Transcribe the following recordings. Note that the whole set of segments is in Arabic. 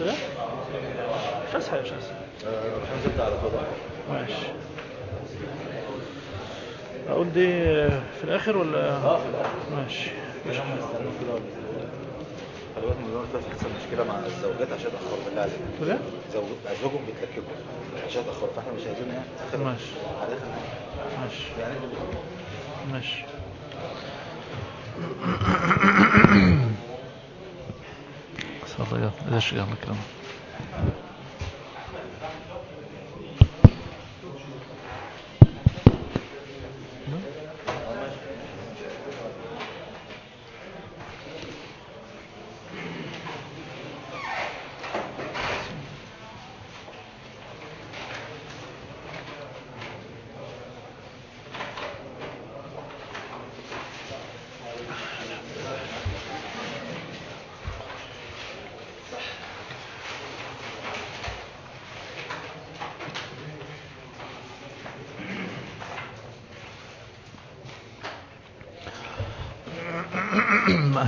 كده؟ مش أسهل مش أسهل مش هنزل على ماشي. أقول دي في الآخر ولا؟ آه في الآخر. ماشي. مش هم يستنوا كده ولا خلي بالك من مشكلة مع الزوجات عشان تاخروا بالله عليك كده ازواجهم بيتلككوا عشان تاخروا فإحنا مش عايزين إيه؟ ماشي. ماشي. يعني ماشي. تفضل يلا اذا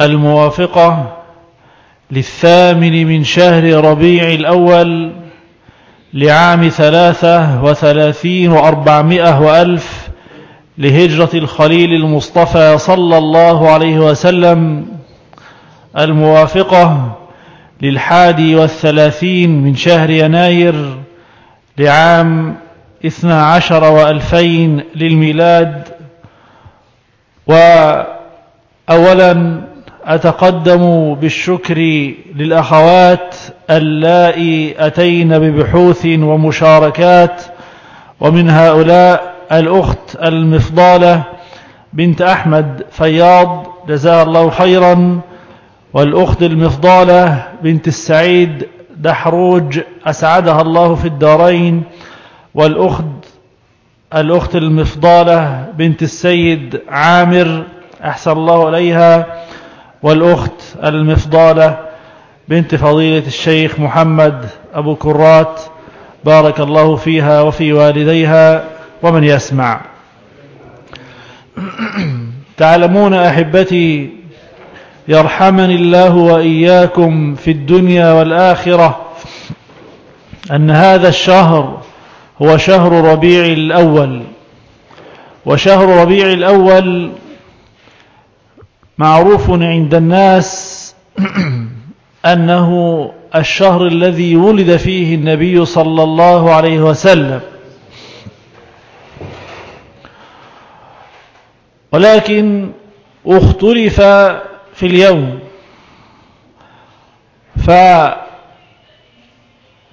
الموافقة للثامن من شهر ربيع الأول لعام ثلاثة وثلاثين وأربعمائة وألف لهجرة الخليل المصطفى صلى الله عليه وسلم. الموافقة للحادي والثلاثين من شهر يناير لعام اثنى عشر وألفين للميلاد. وأولا أتقدم بالشكر للأخوات اللائي أتين ببحوث ومشاركات ومن هؤلاء الأخت المفضالة بنت أحمد فياض جزاها الله خيرا والأخت المفضالة بنت السعيد دحروج أسعدها الله في الدارين والأخت الأخت المفضالة بنت السيد عامر أحسن الله إليها والأخت المفضالة بنت فضيلة الشيخ محمد أبو كرات بارك الله فيها وفي والديها ومن يسمع. تعلمون أحبتي يرحمني الله وإياكم في الدنيا والآخرة أن هذا الشهر هو شهر ربيع الأول. وشهر ربيع الأول معروف عند الناس أنه الشهر الذي ولد فيه النبي صلى الله عليه وسلم. ولكن اختلف في اليوم.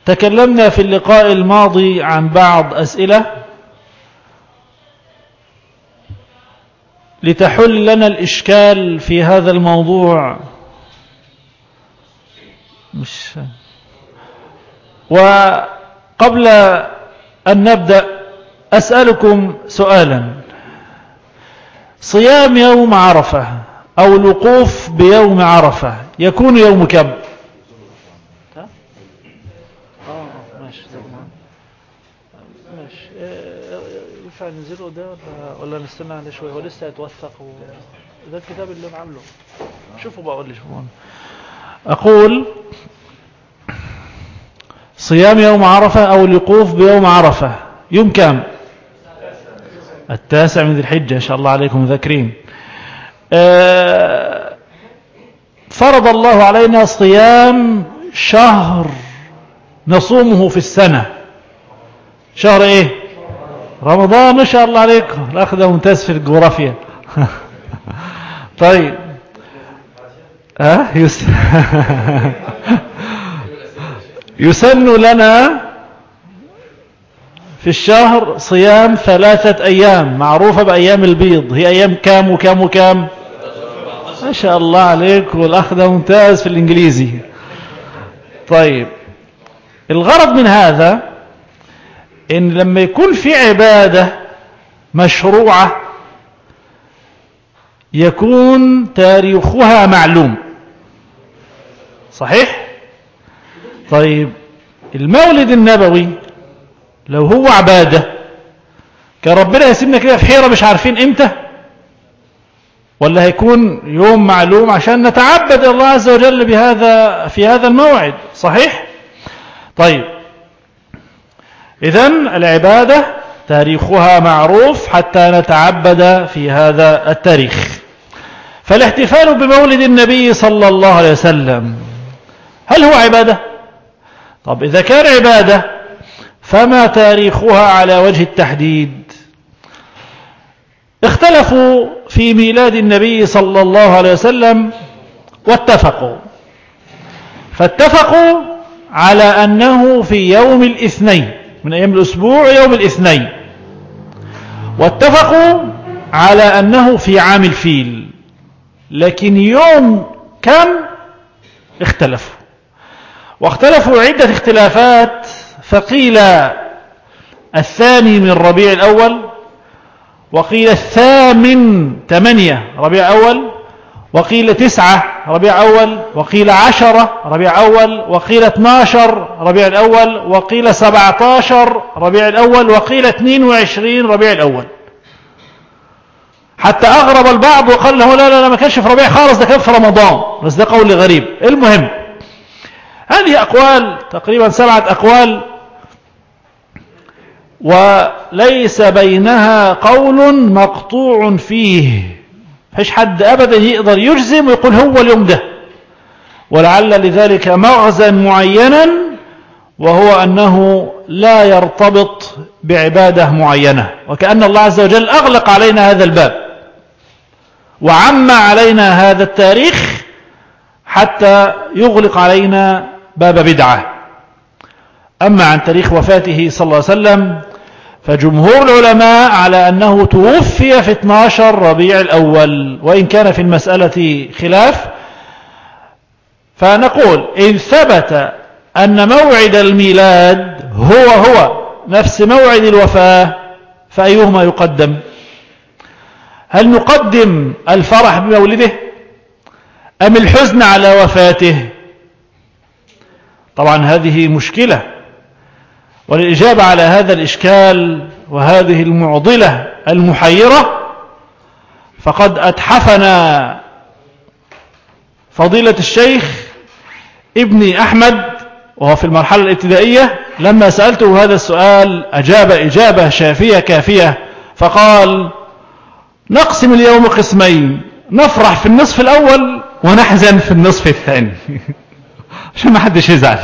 فتكلمنا في اللقاء الماضي عن بعض أسئلة. لتحل لنا الإشكال في هذا الموضوع. مش وقبل أن نبدأ أسألكم سؤالا. صيام يوم عرفة أو الوقوف بيوم عرفة يكون يوم كم؟ ننزله ده ولا, ولا نستنى عليه شوية هو لسه هيتوثق و... ده الكتاب اللي أنا عامله. شوفوا بقى قول لي شوفوا. أقول صيام يوم عرفة أو الوقوف بيوم عرفة. يوم كام؟ التاسع من ذي الحجة إن شاء الله عليكم ذاكرين آه، فرض الله علينا صيام شهر نصومه في السنة. شهر إيه؟ رمضان ما شاء الله عليكم الاخ ده ممتاز في الجغرافيا. طيب. ها؟ يس... يسن لنا في الشهر صيام ثلاثة أيام. معروفة بأيام البيض. هي أيام كام وكام وكام؟ ما شاء الله عليك. والأخ ده ممتاز في الإنجليزي. طيب. الغرض من هذا إن لما يكون في عبادة مشروعة يكون تاريخها معلوم. صحيح؟ طيب المولد النبوي لو هو عبادة كان ربنا يسيبنا كده في حيرة مش عارفين إمتى؟ ولا هيكون يوم معلوم عشان نتعبد الله عز وجل بهذا في هذا الموعد؟ صحيح؟ طيب إذا العبادة تاريخها معروف حتى نتعبد في هذا التاريخ. فالاحتفال بمولد النبي صلى الله عليه وسلم هل هو عبادة؟ طب إذا كان عبادة فما تاريخها على وجه التحديد؟ اختلفوا في ميلاد النبي صلى الله عليه وسلم واتفقوا. فاتفقوا على أنه في يوم الاثنين. من أيام الأسبوع يوم الاثنين. واتفقوا على أنه في عام الفيل. لكن يوم كم؟ اختلفوا. واختلفوا عدة اختلافات. فقيل الثاني من ربيع الأول وقيل الثامن ثمانية ربيع أول وقيل تسعة ربيع أول وقيل عشرة ربيع أول وقيل اتناشر ربيع الأول وقيل سبعتاشر ربيع الأول وقيل اثنين وعشرين ربيع الأول. حتى أغرب البعض وقال له لا لا لا ما كانش في ربيع خالص ده كان في رمضان. بس ده قول غريب. المهم هذه أقوال تقريبا سبعة أقوال وليس بينها قول مقطوع فيه. فيش حد أبدا يقدر يجزم ويقول هو اليوم ده. ولعل لذلك مغزا معينا وهو أنه لا يرتبط بعبادة معينة. وكأن الله عز وجل أغلق علينا هذا الباب وعم علينا هذا التاريخ حتى يغلق علينا باب بدعة. أما عن تاريخ وفاته صلى الله عليه وسلم فجمهور العلماء على أنه توفي في 12 ربيع الأول وإن كان في المسألة خلاف. فنقول إن ثبت أن موعد الميلاد هو هو نفس موعد الوفاة فأيهما يقدم؟ هل نقدم الفرح بمولده؟ أم الحزن على وفاته؟ طبعا هذه مشكلة. وللإجابة على هذا الإشكال وهذه المعضلة المحيرة فقد أتحفنا فضيلة الشيخ ابن أحمد وهو في المرحلة الابتدائية لما سألته هذا السؤال أجاب إجابة شافية كافية فقال نقسم اليوم قسمين نفرح في النصف الأول ونحزن في النصف الثاني. عشان ما حدش يزعل.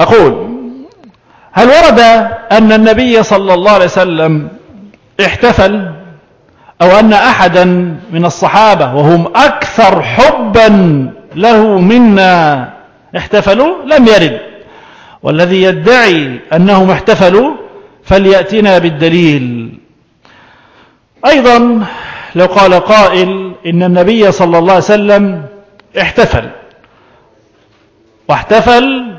أقول هل ورد أن النبي صلى الله عليه وسلم احتفل أو أن أحدا من الصحابة وهم أكثر حبا له منا احتفلوا؟ لم يرد. والذي يدعي أنهم احتفلوا فليأتنا بالدليل. أيضا لو قال قائل إن النبي صلى الله عليه وسلم احتفل واحتفل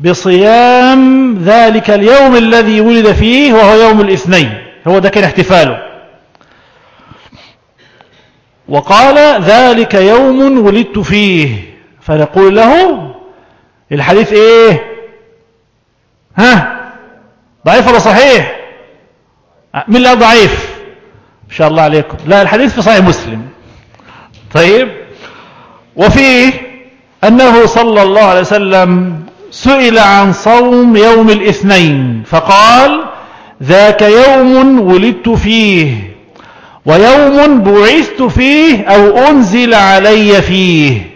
بصيام ذلك اليوم الذي ولد فيه وهو يوم الاثنين. هو ده كان احتفاله. وقال ذلك يوم ولدت فيه. فنقول له الحديث إيه؟ ها؟ ضعيف ولا صحيح؟ من لا ضعيف. إن شاء الله عليكم. لا الحديث في صحيح مسلم. طيب. وفيه أنه صلى الله عليه وسلم سئل عن صوم يوم الاثنين فقال ذاك يوم ولدت فيه ويوم بعثت فيه أو أنزل علي فيه.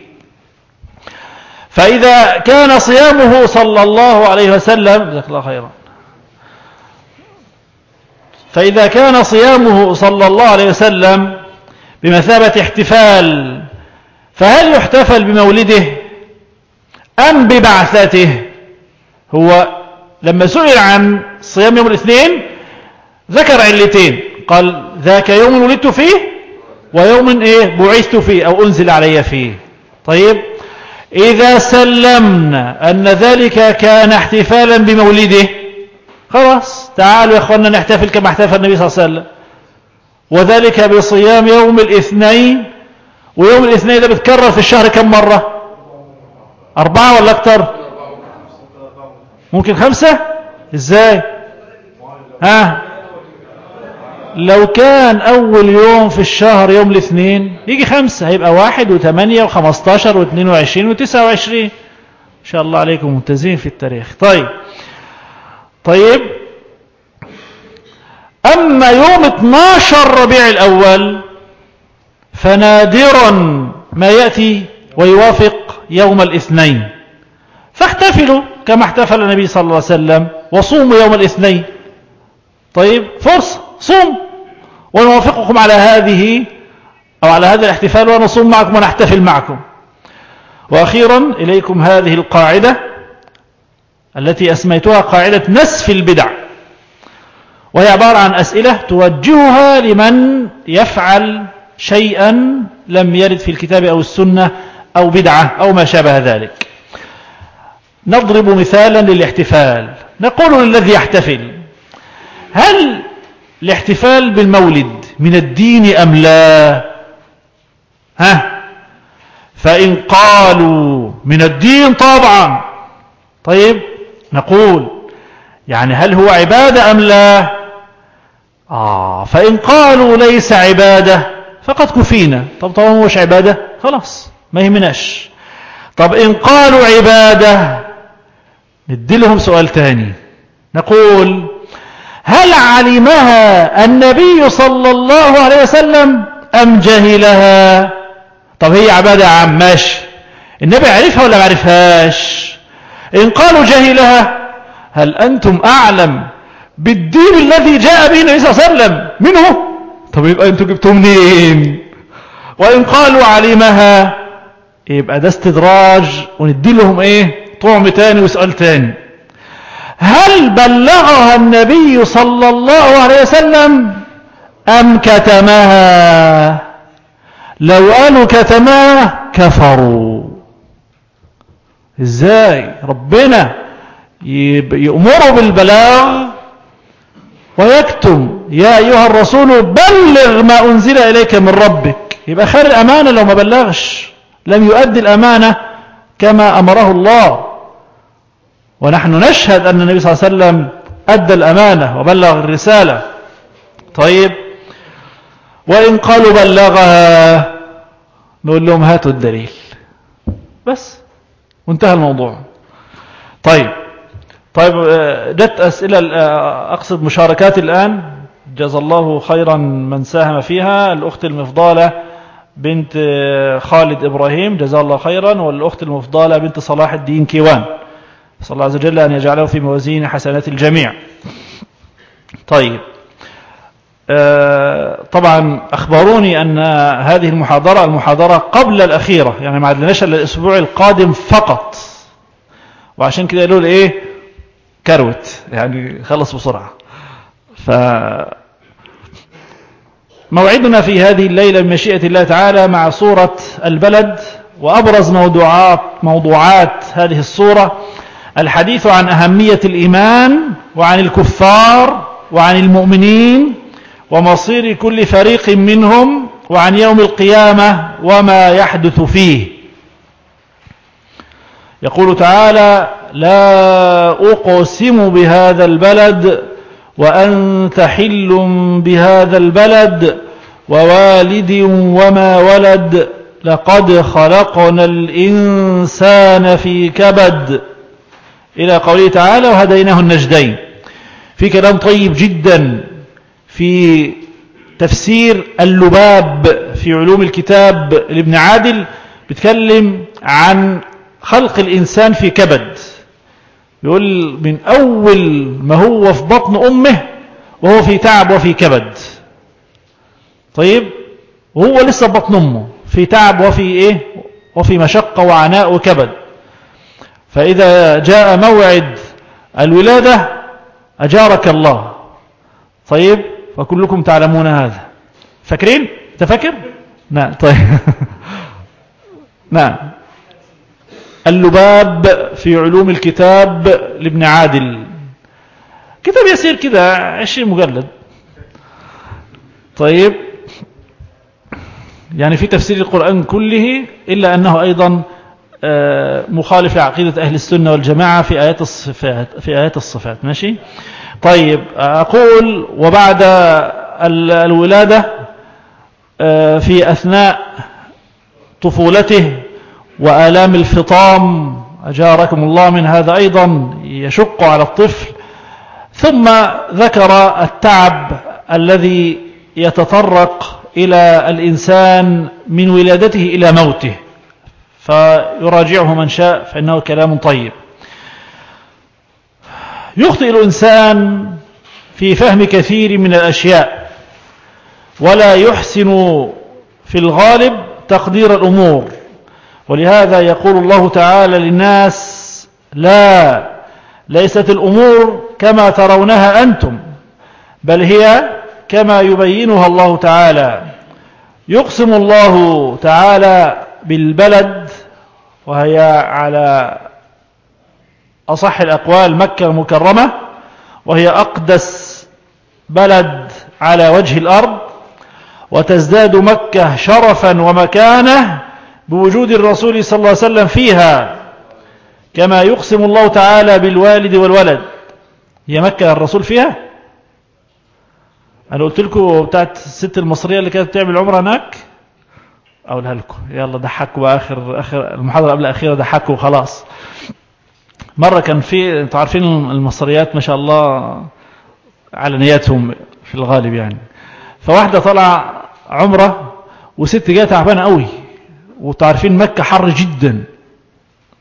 فإذا كان صيامه صلى الله عليه وسلم جزاك الله خيرا. فإذا كان صيامه صلى الله عليه وسلم بمثابة احتفال فهل يحتفل بمولده؟ أم ببعثته. هو لما سئل عن صيام يوم الاثنين ذكر علتين. قال ذاك يوم ولدت فيه ويوم إيه بعثت فيه أو أنزل علي فيه. طيب إذا سلمنا أن ذلك كان احتفالا بمولده. خلاص تعالوا يا اخوانا نحتفل كما احتفل النبي صلى الله عليه وسلم. وذلك بصيام يوم الاثنين ويوم الاثنين ده بتكرر في الشهر كم مرة؟ أربعة ولا أكتر؟ ممكن خمسة؟ إزاي؟ ها؟ لو كان أول يوم في الشهر يوم الاثنين يجي خمسة هيبقى واحد وثمانية وخمستاشر واثنين وعشرين وتسعة وعشرين. إن شاء الله عليكم ممتازين في التاريخ. طيب. طيب. أما يوم 12 ربيع الأول فنادرا ما يأتي ويوافق يوم الاثنين. فاحتفلوا كما احتفل النبي صلى الله عليه وسلم وصوموا يوم الاثنين. طيب فرصة صوم. ونوافقكم على هذه أو على هذا الاحتفال ونصوم معكم ونحتفل معكم. وأخيرا إليكم هذه القاعدة التي أسميتها قاعدة نسف البدع. وهي عبارة عن أسئلة توجهها لمن يفعل شيئا لم يرد في الكتاب أو السنة أو بدعة أو ما شابه ذلك. نضرب مثالا للاحتفال. نقول للذي يحتفل هل الاحتفال بالمولد من الدين أم لا؟ ها؟ فإن قالوا من الدين طبعا. طيب نقول يعني هل هو عبادة أم لا؟ آه فإن قالوا ليس عبادة فقد كفينا. طب طبعا هو مش عبادة خلاص. ما يهمناش. طب إن قالوا عبادة ندي سؤال تاني. نقول هل علمها النبي صلى الله عليه وسلم أم جهلها طب هي عبادة عام ماشي النبي عرفها ولا ما عرفهاش؟ إن قالوا جهلها هل أنتم أعلم بالدين الذي جاء به النبي صلى الله عليه وسلم؟ منه؟ طب يبقى أنتم جبتم منين؟ وإن قالوا علمها يبقى ده استدراج وندي لهم إيه؟ طعم تاني وسؤال تاني. هل بلغها النبي صلى الله عليه وسلم أم كتمها؟ لو قالوا كتمها كفروا. إزاي؟ ربنا يأمر بالبلاغ ويكتم. يا أيها الرسول بلغ ما أنزل إليك من ربك. يبقى خير الأمانة لو ما بلغش. لم يؤدي الأمانة كما أمره الله. ونحن نشهد أن النبي صلى الله عليه وسلم أدى الأمانة وبلغ الرسالة. طيب وإن قالوا بلغها نقول لهم هاتوا الدليل. بس وانتهى الموضوع. طيب طيب جت أسئلة أقصد مشاركات الآن. جزا الله خيرا من ساهم فيها. الأخت المفضالة بنت خالد إبراهيم جزا الله خيرا والأخت المفضالة بنت صلاح الدين كيوان. صلى الله عز وجل أن يجعله في موازين حسنات الجميع. طيب. آه، طبعا أخبروني أن هذه المحاضرة المحاضرة قبل الأخيرة يعني ما عدناش الأسبوع القادم فقط. وعشان كده يقولوا إيه؟ كروت. يعني خلص بسرعة. ف موعدنا في هذه الليلة بمشيئة الله تعالى مع سورة البلد وأبرز موضوعات, موضوعات هذه الصورة الحديث عن أهمية الإيمان وعن الكفار وعن المؤمنين ومصير كل فريق منهم وعن يوم القيامة وما يحدث فيه. يقول تعالى لا أقسم بهذا البلد وأنت حل بهذا البلد ووالد وما ولد لقد خلقنا الإنسان في كبد. إلى قوله تعالى وهديناه النجدين. في كلام طيب جدا في تفسير اللباب في علوم الكتاب لابن عادل بيتكلم عن خلق الإنسان في كبد. يقول من أول ما هو في بطن أمه وهو في تعب وفي كبد. طيب؟ وهو لسه بطن أمه. في تعب وفي إيه؟ وفي مشقة وعناء وكبد. فإذا جاء موعد الولادة أجارك الله. طيب؟ وكلكم تعلمون هذا. فاكرين؟ تفكر؟ نعم طيب. نعم. اللباب في علوم الكتاب لابن عادل. كتاب يسير كده عشرين مجلد طيب. يعني في تفسير القرآن كله إلا أنه أيضا آه، مخالف لعقيدة أهل السنة والجماعة في آيات الصفات في آيات الصفات. ماشي؟ طيب. أقول وبعد الولادة آه، في أثناء طفولته وآلام الفطام أجاركم الله من هذا أيضا يشق على الطفل. ثم ذكر التعب الذي يتطرق إلى الإنسان من ولادته إلى موته فيراجعه من شاء فإنه كلام طيب. يخطئ الإنسان في فهم كثير من الأشياء ولا يحسن في الغالب تقدير الأمور. ولهذا يقول الله تعالى للناس لا ليست الأمور كما ترونها أنتم بل هي كما يبينها الله تعالى. يقسم الله تعالى بالبلد وهي على أصح الأقوال مكة المكرمة وهي أقدس بلد على وجه الأرض وتزداد مكة شرفا ومكانة بوجود الرسول صلى الله عليه وسلم فيها كما يقسم الله تعالى بالوالد والولد. هي مكة الرسول فيها؟ أنا قلت لكم بتاعت الست المصرية اللي كانت بتعمل عمرة هناك؟ أقولها لكم. يلا ضحكوا آخر آخر المحاضرة قبل الأخيرة ضحكوا وخلاص. مرة كان في أنتوا عارفين المصريات ما شاء الله على نياتهم في الغالب يعني. فواحدة طلع عمرة وست جاية تعبانة قوي. وتعرفين مكة حر جدا.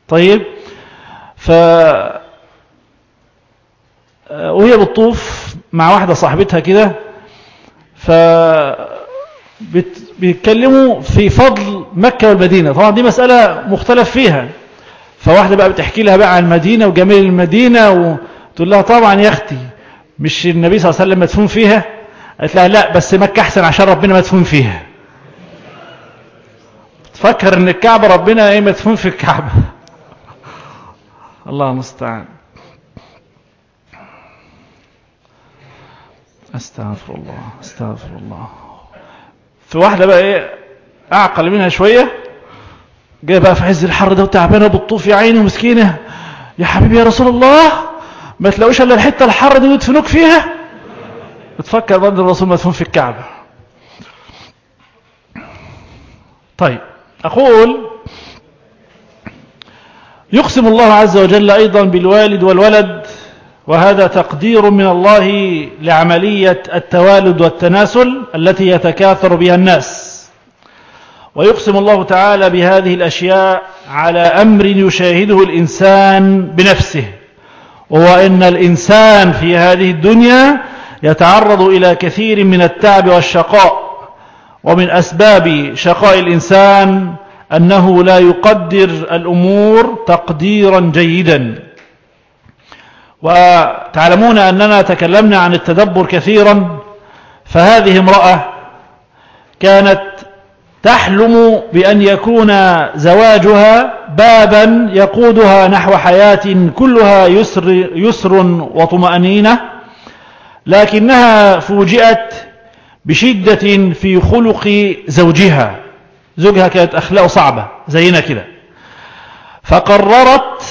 طيب ف وهي بتطوف مع واحدة صاحبتها كده ف بيتكلموا في فضل مكة والمدينة. طبعا دي مسألة مختلف فيها. فواحدة بقى بتحكي لها بقى عن المدينة وجميل المدينة وتقول لها طبعا يا أختي مش النبي صلى الله عليه وسلم مدفون فيها؟ قالت لها لا بس مكة أحسن عشان ربنا مدفون فيها. تفكر إن الكعبة ربنا إيه مدفون في الكعبة. الله المستعان. أستغفر الله أستغفر الله. في واحدة بقى إيه أعقل منها شوية. جاي بقى في عز الحر ده وتعبانة بالطوف يا عيني ومسكينة. يا حبيبي يا رسول الله ما تلاقوش إلا الحتة الحر دي ويدفنوك فيها. بتفكر برضه الرسول مدفون في الكعبة. طيب. أقول يقسم الله عز وجل أيضا بالوالد والولد وهذا تقدير من الله لعملية التوالد والتناسل التي يتكاثر بها الناس. ويقسم الله تعالى بهذه الأشياء على أمر يشاهده الإنسان بنفسه وهو أن الإنسان في هذه الدنيا يتعرض إلى كثير من التعب والشقاء. ومن أسباب شقاء الإنسان أنه لا يقدر الأمور تقديرا جيدا. وتعلمون أننا تكلمنا عن التدبر كثيرا فهذه امرأة كانت تحلم بأن يكون زواجها بابا يقودها نحو حياة كلها يسر, يسر وطمأنينة لكنها فوجئت بشدة في خلق زوجها. زوجها كانت أخلاقه صعبة زينا كده. فقررت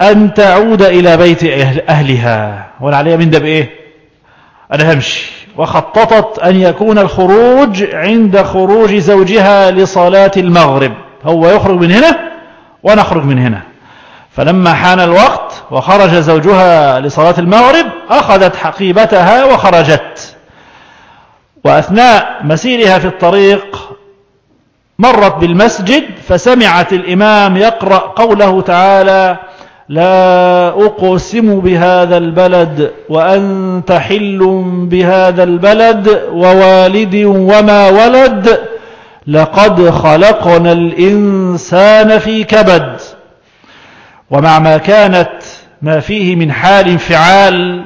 أن تعود إلى بيت أهلها. عليها من ده بإيه؟ أنا همشي. وخططت أن يكون الخروج عند خروج زوجها لصلاة المغرب. هو يخرج من هنا ونخرج من هنا. فلما حان الوقت وخرج زوجها لصلاة المغرب أخذت حقيبتها وخرجت. وأثناء مسيرها في الطريق مرت بالمسجد فسمعت الإمام يقرأ قوله تعالى لا أقسم بهذا البلد وأنت حل بهذا البلد ووالد وما ولد لقد خلقنا الإنسان في كبد ومع ما كانت ما فيه من حال انفعال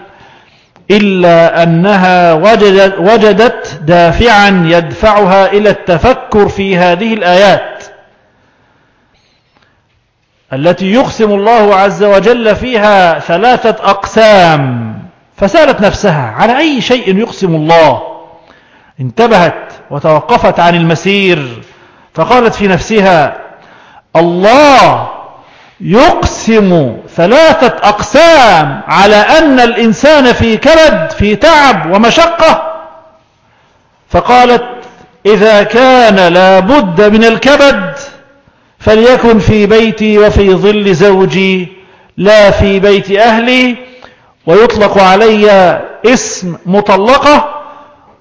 إلا أنها وجدت, وجدت دافعا يدفعها إلى التفكر في هذه الآيات التي يقسم الله عز وجل فيها ثلاثة أقسام. فسألت نفسها على أي شيء يقسم الله؟ انتبهت وتوقفت عن المسير فقالت في نفسها الله يقسم ثلاثة أقسام على أن الإنسان في كبد في تعب ومشقة. فقالت إذا كان لابد من الكبد فليكن في بيتي وفي ظل زوجي لا في بيت أهلي. ويطلق علي اسم مطلقة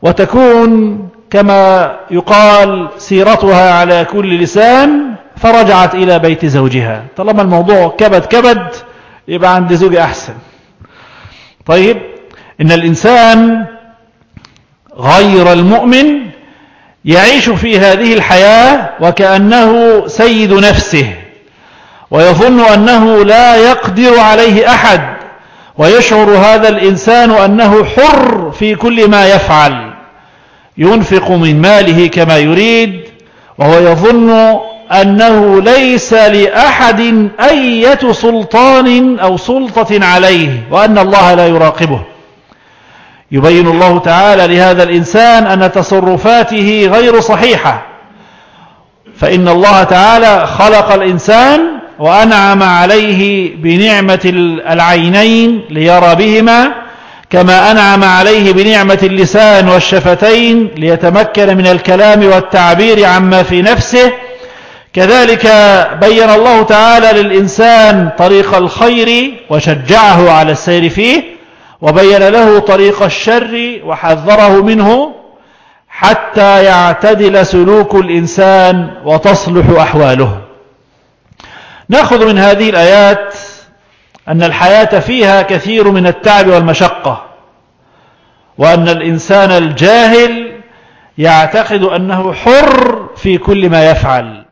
وتكون كما يقال سيرتها على كل لسان فرجعت إلى بيت زوجها. طالما الموضوع كبد كبد يبقى عند زوجي أحسن. طيب إن الإنسان غير المؤمن يعيش في هذه الحياة وكأنه سيد نفسه ويظن أنه لا يقدر عليه أحد ويشعر هذا الإنسان أنه حر في كل ما يفعل. ينفق من ماله كما يريد وهو يظن أنه ليس لأحد أية سلطان أو سلطة عليه وأن الله لا يراقبه. يبين الله تعالى لهذا الإنسان أن تصرفاته غير صحيحة. فإن الله تعالى خلق الإنسان وأنعم عليه بنعمة العينين ليرى بهما كما أنعم عليه بنعمة اللسان والشفتين ليتمكن من الكلام والتعبير عما في نفسه كذلك بين الله تعالى للإنسان طريق الخير وشجعه على السير فيه وبين له طريق الشر وحذره منه حتى يعتدل سلوك الإنسان وتصلح أحواله. نأخذ من هذه الآيات أن الحياة فيها كثير من التعب والمشقة وأن الإنسان الجاهل يعتقد أنه حر في كل ما يفعل.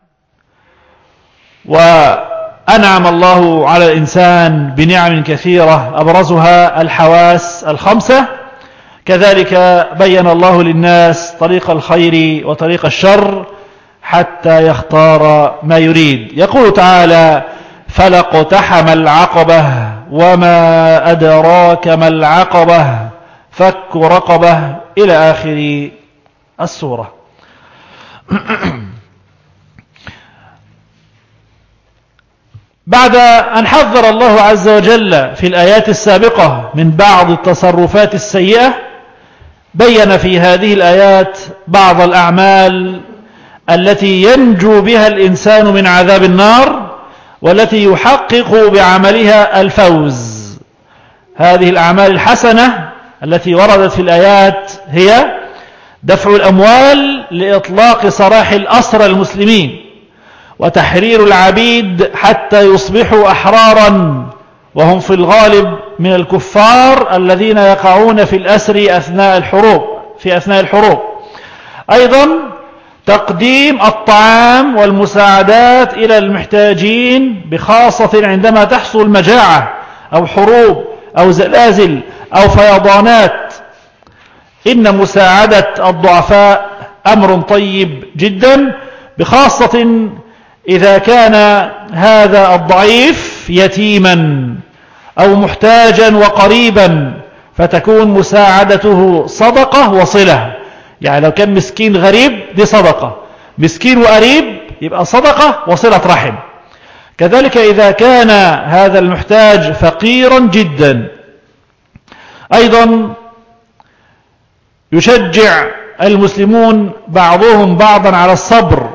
وأنعم الله على الإنسان بنعم كثيرة أبرزها الحواس الخمسة. كذلك بين الله للناس طريق الخير وطريق الشر حتى يختار ما يريد. يقول تعالى فلقتحم العقبة وما أدراك ما العقبة فك رقبة. إلى آخر السورة. بعد أن حذر الله عز وجل في الآيات السابقة من بعض التصرفات السيئة بين في هذه الآيات بعض الأعمال التي ينجو بها الإنسان من عذاب النار والتي يحقق بعملها الفوز. هذه الأعمال الحسنة التي وردت في الآيات هي دفع الأموال لإطلاق سراح الأسرى المسلمين. وتحرير العبيد حتى يصبحوا أحرارا وهم في الغالب من الكفار الذين يقعون في الأسر أثناء الحروب في أثناء الحروب. أيضا تقديم الطعام والمساعدات إلى المحتاجين بخاصة عندما تحصل مجاعة أو حروب أو زلازل أو فيضانات. إن مساعدة الضعفاء أمر طيب جدا بخاصة إذا كان هذا الضعيف يتيما أو محتاجا وقريبا فتكون مساعدته صدقة وصلة. يعني لو كان مسكين غريب دي صدقة. مسكين وقريب يبقى صدقة وصلة رحم. كذلك إذا كان هذا المحتاج فقيرا جدا. أيضا يشجع المسلمون بعضهم بعضا على الصبر.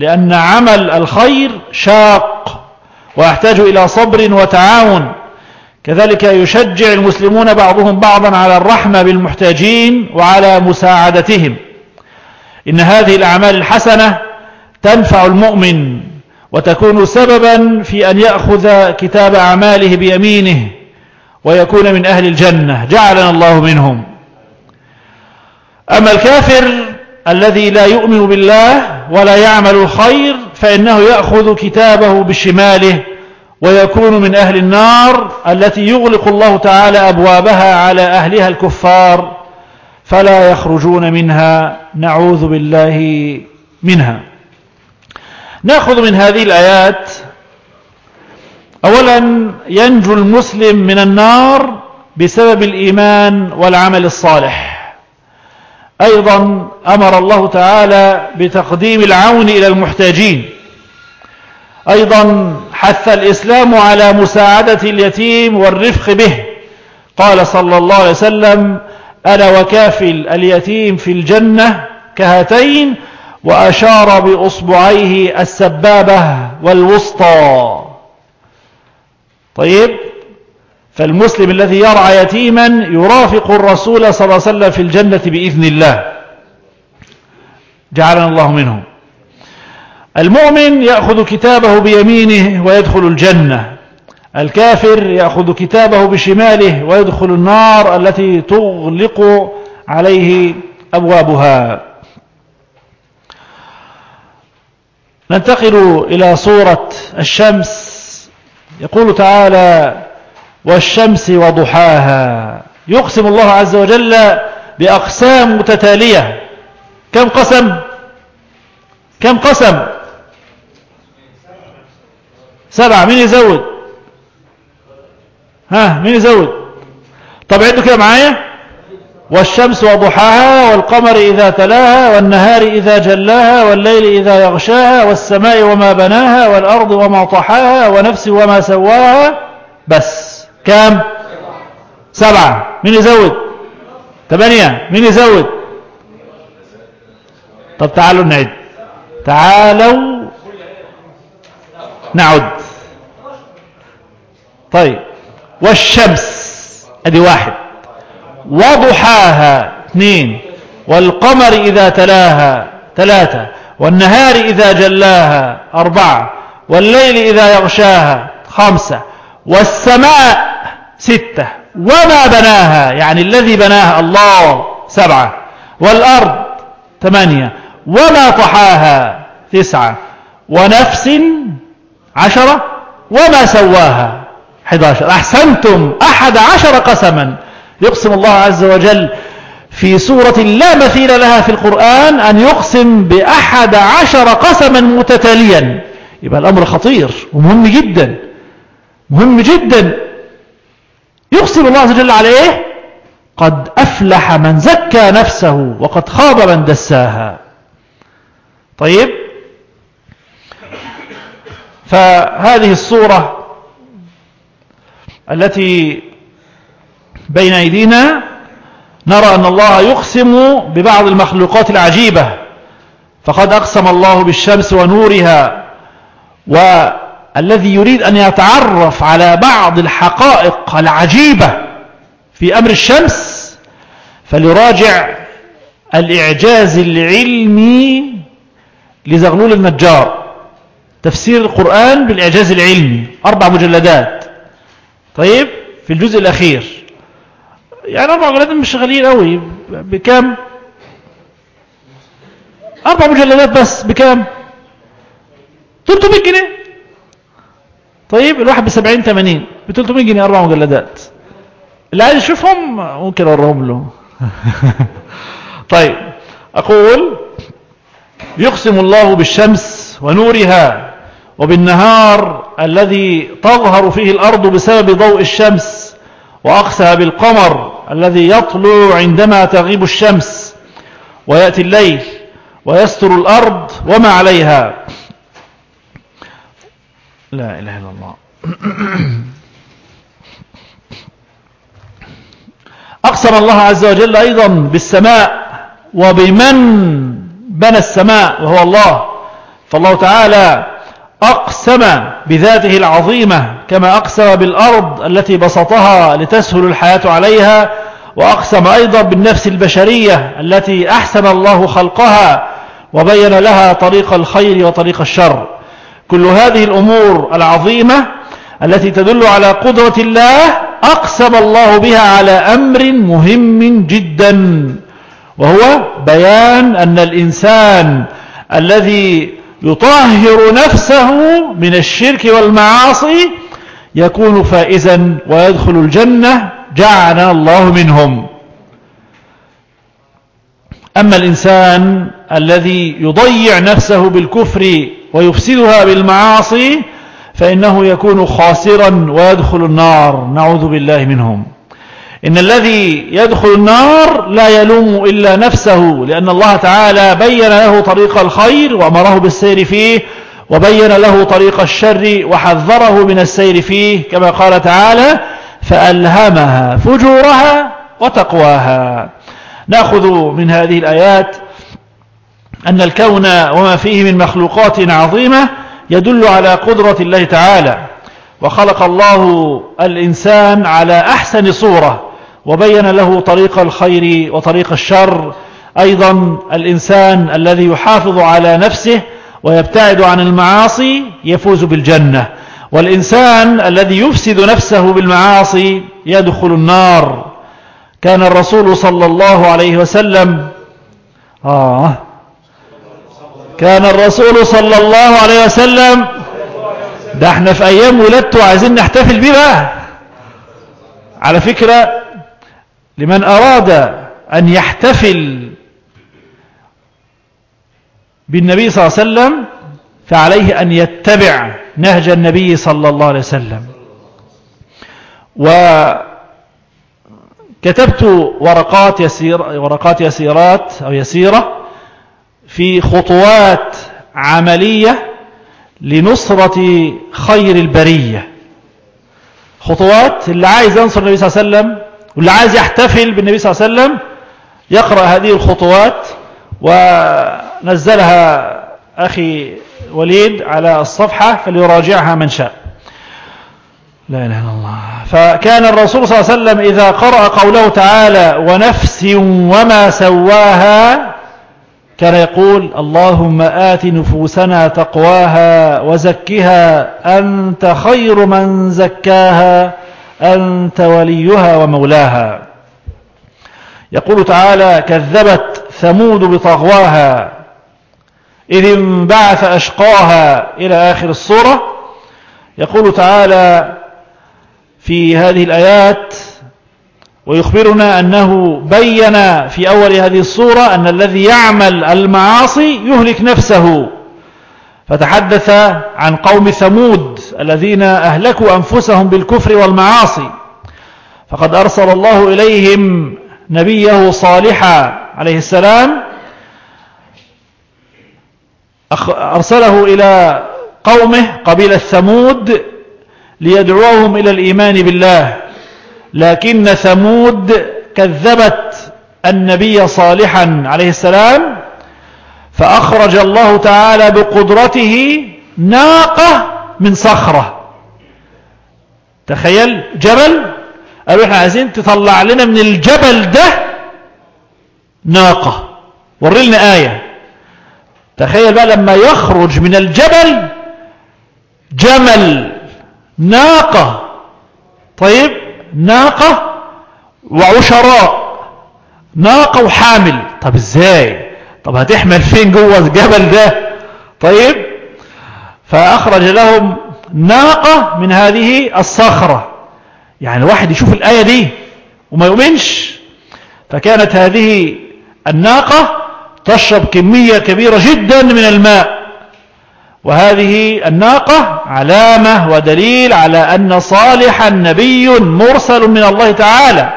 لأن عمل الخير شاق ويحتاج إلى صبر وتعاون. كذلك يشجع المسلمون بعضهم بعضا على الرحمة بالمحتاجين وعلى مساعدتهم. إن هذه الأعمال الحسنة تنفع المؤمن وتكون سببا في أن يأخذ كتاب أعماله بيمينه ويكون من أهل الجنة. جعلنا الله منهم. أما الكافر الذي لا يؤمن بالله ولا يعمل الخير فإنه يأخذ كتابه بشماله ويكون من أهل النار التي يغلق الله تعالى أبوابها على أهلها الكفار فلا يخرجون منها نعوذ بالله منها. نأخذ من هذه الآيات أولا ينجو المسلم من النار بسبب الإيمان والعمل الصالح. أيضا أمر الله تعالى بتقديم العون إلى المحتاجين. أيضا حث الإسلام على مساعدة اليتيم والرفق به. قال صلى الله عليه وسلم أنا وكافل اليتيم في الجنة كهاتين وأشار بأصبعيه السبابة والوسطى. طيب فالمسلم الذي يرعى يتيما يرافق الرسول صلى الله عليه وسلم في الجنة بإذن الله. جعلنا الله منهم. المؤمن يأخذ كتابه بيمينه ويدخل الجنة. الكافر يأخذ كتابه بشماله ويدخل النار التي تغلق عليه أبوابها. ننتقل إلى صورة الشمس. يقول تعالى والشمس وضحاها. يقسم الله عز وجل بأقسام متتالية. كم قسم؟ كم قسم؟ سبعة. مين يزود؟ ها مين يزود؟ طب عدوا كده معايا؟ والشمس وضحاها والقمر إذا تلاها والنهار إذا جلاها والليل إذا يغشاها والسماء وما بناها والأرض وما طحاها ونفس وما سواها. بس. كام؟ سبعة. مين يزود؟ ثمانية. مين يزود؟ طب تعالوا نعد. تعالوا نعد. طيب. والشمس. أدي واحد. وضحاها. اثنين. والقمر إذا تلاها. ثلاثة. والنهار إذا جلاها. أربعة. والليل إذا يغشاها. خمسة. والسماء ستة. وما بناها؟ يعني الذي بناها الله سبعة. والأرض ثمانية. وما طحاها؟ تسعة. ونفس عشرة. وما سواها؟ 11 أحسنتم. أحد عشر قسما. يقسم الله عز وجل في سورة لا مثيل لها في القرآن أن يقسم بأحد عشر قسما متتاليا. يبقى الأمر خطير ومهم جدا. مهم جدا. يقسم الله عز وجل عليه قد أفلح من زكى نفسه وقد خاب من دساها. طيب؟ فهذه الصورة التي بين أيدينا نرى أن الله يقسم ببعض المخلوقات العجيبة. فقد أقسم الله بالشمس ونورها والذي يريد أن يتعرف على بعض الحقائق العجيبة في أمر الشمس فليراجع الإعجاز العلمي لزغلول النجار تفسير القرآن بالإعجاز العلمي. أربع مجلدات. طيب في الجزء الأخير. يعني أربع مجلدات مش غاليين قوي بكام؟ أربع مجلدات بس. بكام؟ 300 جنيه. طيب الواحد ب 70 80 ب 300 جنيه أربع مجلدات. اللي عايز يشوفهم ممكن أوريهم له. طيب أقول يقسم الله بالشمس ونورها وبالنهار الذي تظهر فيه الأرض بسبب ضوء الشمس وأقسم بالقمر الذي يطلع عندما تغيب الشمس ويأتي الليل ويستر الأرض وما عليها. لا إله إلا الله. أقسم الله عز وجل أيضا بالسماء وبمن بنى السماء وهو الله. فالله تعالى أقسم بذاته العظيمة كما أقسم بالأرض التي بسطها لتسهل الحياة عليها وأقسم أيضا بالنفس البشرية التي أحسن الله خلقها وبين لها طريق الخير وطريق الشر. كل هذه الأمور العظيمة التي تدل على قدرة الله أقسم الله بها على أمر مهم جدا وهو بيان أن الإنسان الذي يطهر نفسه من الشرك والمعاصي يكون فائزا ويدخل الجنة جعلنا الله منهم. أما الإنسان الذي يضيع نفسه بالكفر ويفسدها بالمعاصي فإنه يكون خاسرا ويدخل النار. نعوذ بالله منهم. إن الذي يدخل النار لا يلوم إلا نفسه لأن الله تعالى بين له طريق الخير وأمره بالسير فيه وبين له طريق الشر وحذره من السير فيه كما قال تعالى فألهمها فجورها وتقواها. نأخذ من هذه الآيات أن الكون وما فيه من مخلوقات عظيمة يدل على قدرة الله تعالى وخلق الله الإنسان على أحسن صورة وبين له طريق الخير وطريق الشر. أيضا الإنسان الذي يحافظ على نفسه ويبتعد عن المعاصي يفوز بالجنة والإنسان الذي يفسد نفسه بالمعاصي يدخل النار. كان الرسول صلى الله عليه وسلم آه كان الرسول صلى الله عليه وسلم ده إحنا في أيام ولادته عايزين نحتفل بيه بقى. على فكرة لمن أراد أن يحتفل بالنبي صلى الله عليه وسلم فعليه أن يتبع نهج النبي صلى الله عليه وسلم. وكتبت ورقات يسير ورقات يسيرات أو يسيرة في خطوات عملية لنصرة خير البرية. خطوات اللي عايز ينصر النبي صلى الله عليه وسلم واللي عايز يحتفل بالنبي صلى الله عليه وسلم يقرأ هذه الخطوات ونزلها أخي وليد على الصفحة فليراجعها من شاء. لا إله إلا الله. فكان الرسول صلى الله عليه وسلم إذا قرأ قوله تعالى ونفس وما سواها كان يقول اللهم آت نفوسنا تقواها وزكها. أنت خير من زكاها. أنت وليها ومولاها. يقول تعالى كذبت ثمود بطغواها. إذ انبعث أشقاها. إلى آخر الصورة يقول تعالى في هذه الآيات ويخبرنا أنه بين في أول هذه الصورة أن الذي يعمل المعاصي يهلك نفسه. فتحدث عن قوم ثمود الذين أهلكوا أنفسهم بالكفر والمعاصي. فقد أرسل الله إليهم نبيه صالحا عليه السلام. أرسله إلى قومه قبيلة ثمود ليدعوهم إلى الإيمان بالله. لكن ثمود كذبت النبي صالحا عليه السلام فأخرج الله تعالى بقدرته ناقة من صخرة. تخيل جبل قالوا إحنا عايزين تطلع لنا من الجبل ده ناقة. وري لنا آية. تخيل بقى لما يخرج من الجبل جمل ناقة. طيب ناقة وعشراء. ناقة وحامل. طب إزاي؟ طب هتحمل فين جوه الجبل ده؟ طيب فأخرج لهم ناقة من هذه الصخرة. يعني الواحد يشوف الآية دي وما يؤمنش. فكانت هذه الناقة تشرب كمية كبيرة جدا من الماء. وهذه الناقة علامة ودليل على أن صالحا نبي مرسل من الله تعالى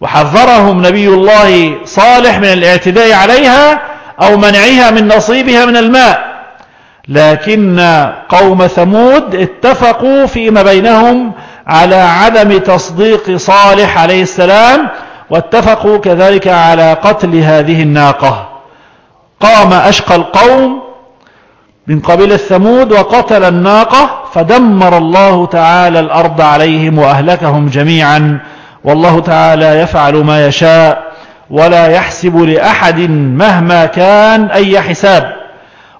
وحذرهم نبي الله صالح من الاعتداء عليها أو منعها من نصيبها من الماء. لكن قوم ثمود اتفقوا فيما بينهم على عدم تصديق صالح عليه السلام واتفقوا كذلك على قتل هذه الناقة. قام أشقى القوم من قبيل الثمود وقتل الناقة فدمر الله تعالى الأرض عليهم وأهلكهم جميعا. والله تعالى يفعل ما يشاء ولا يحسب لأحد مهما كان أي حساب.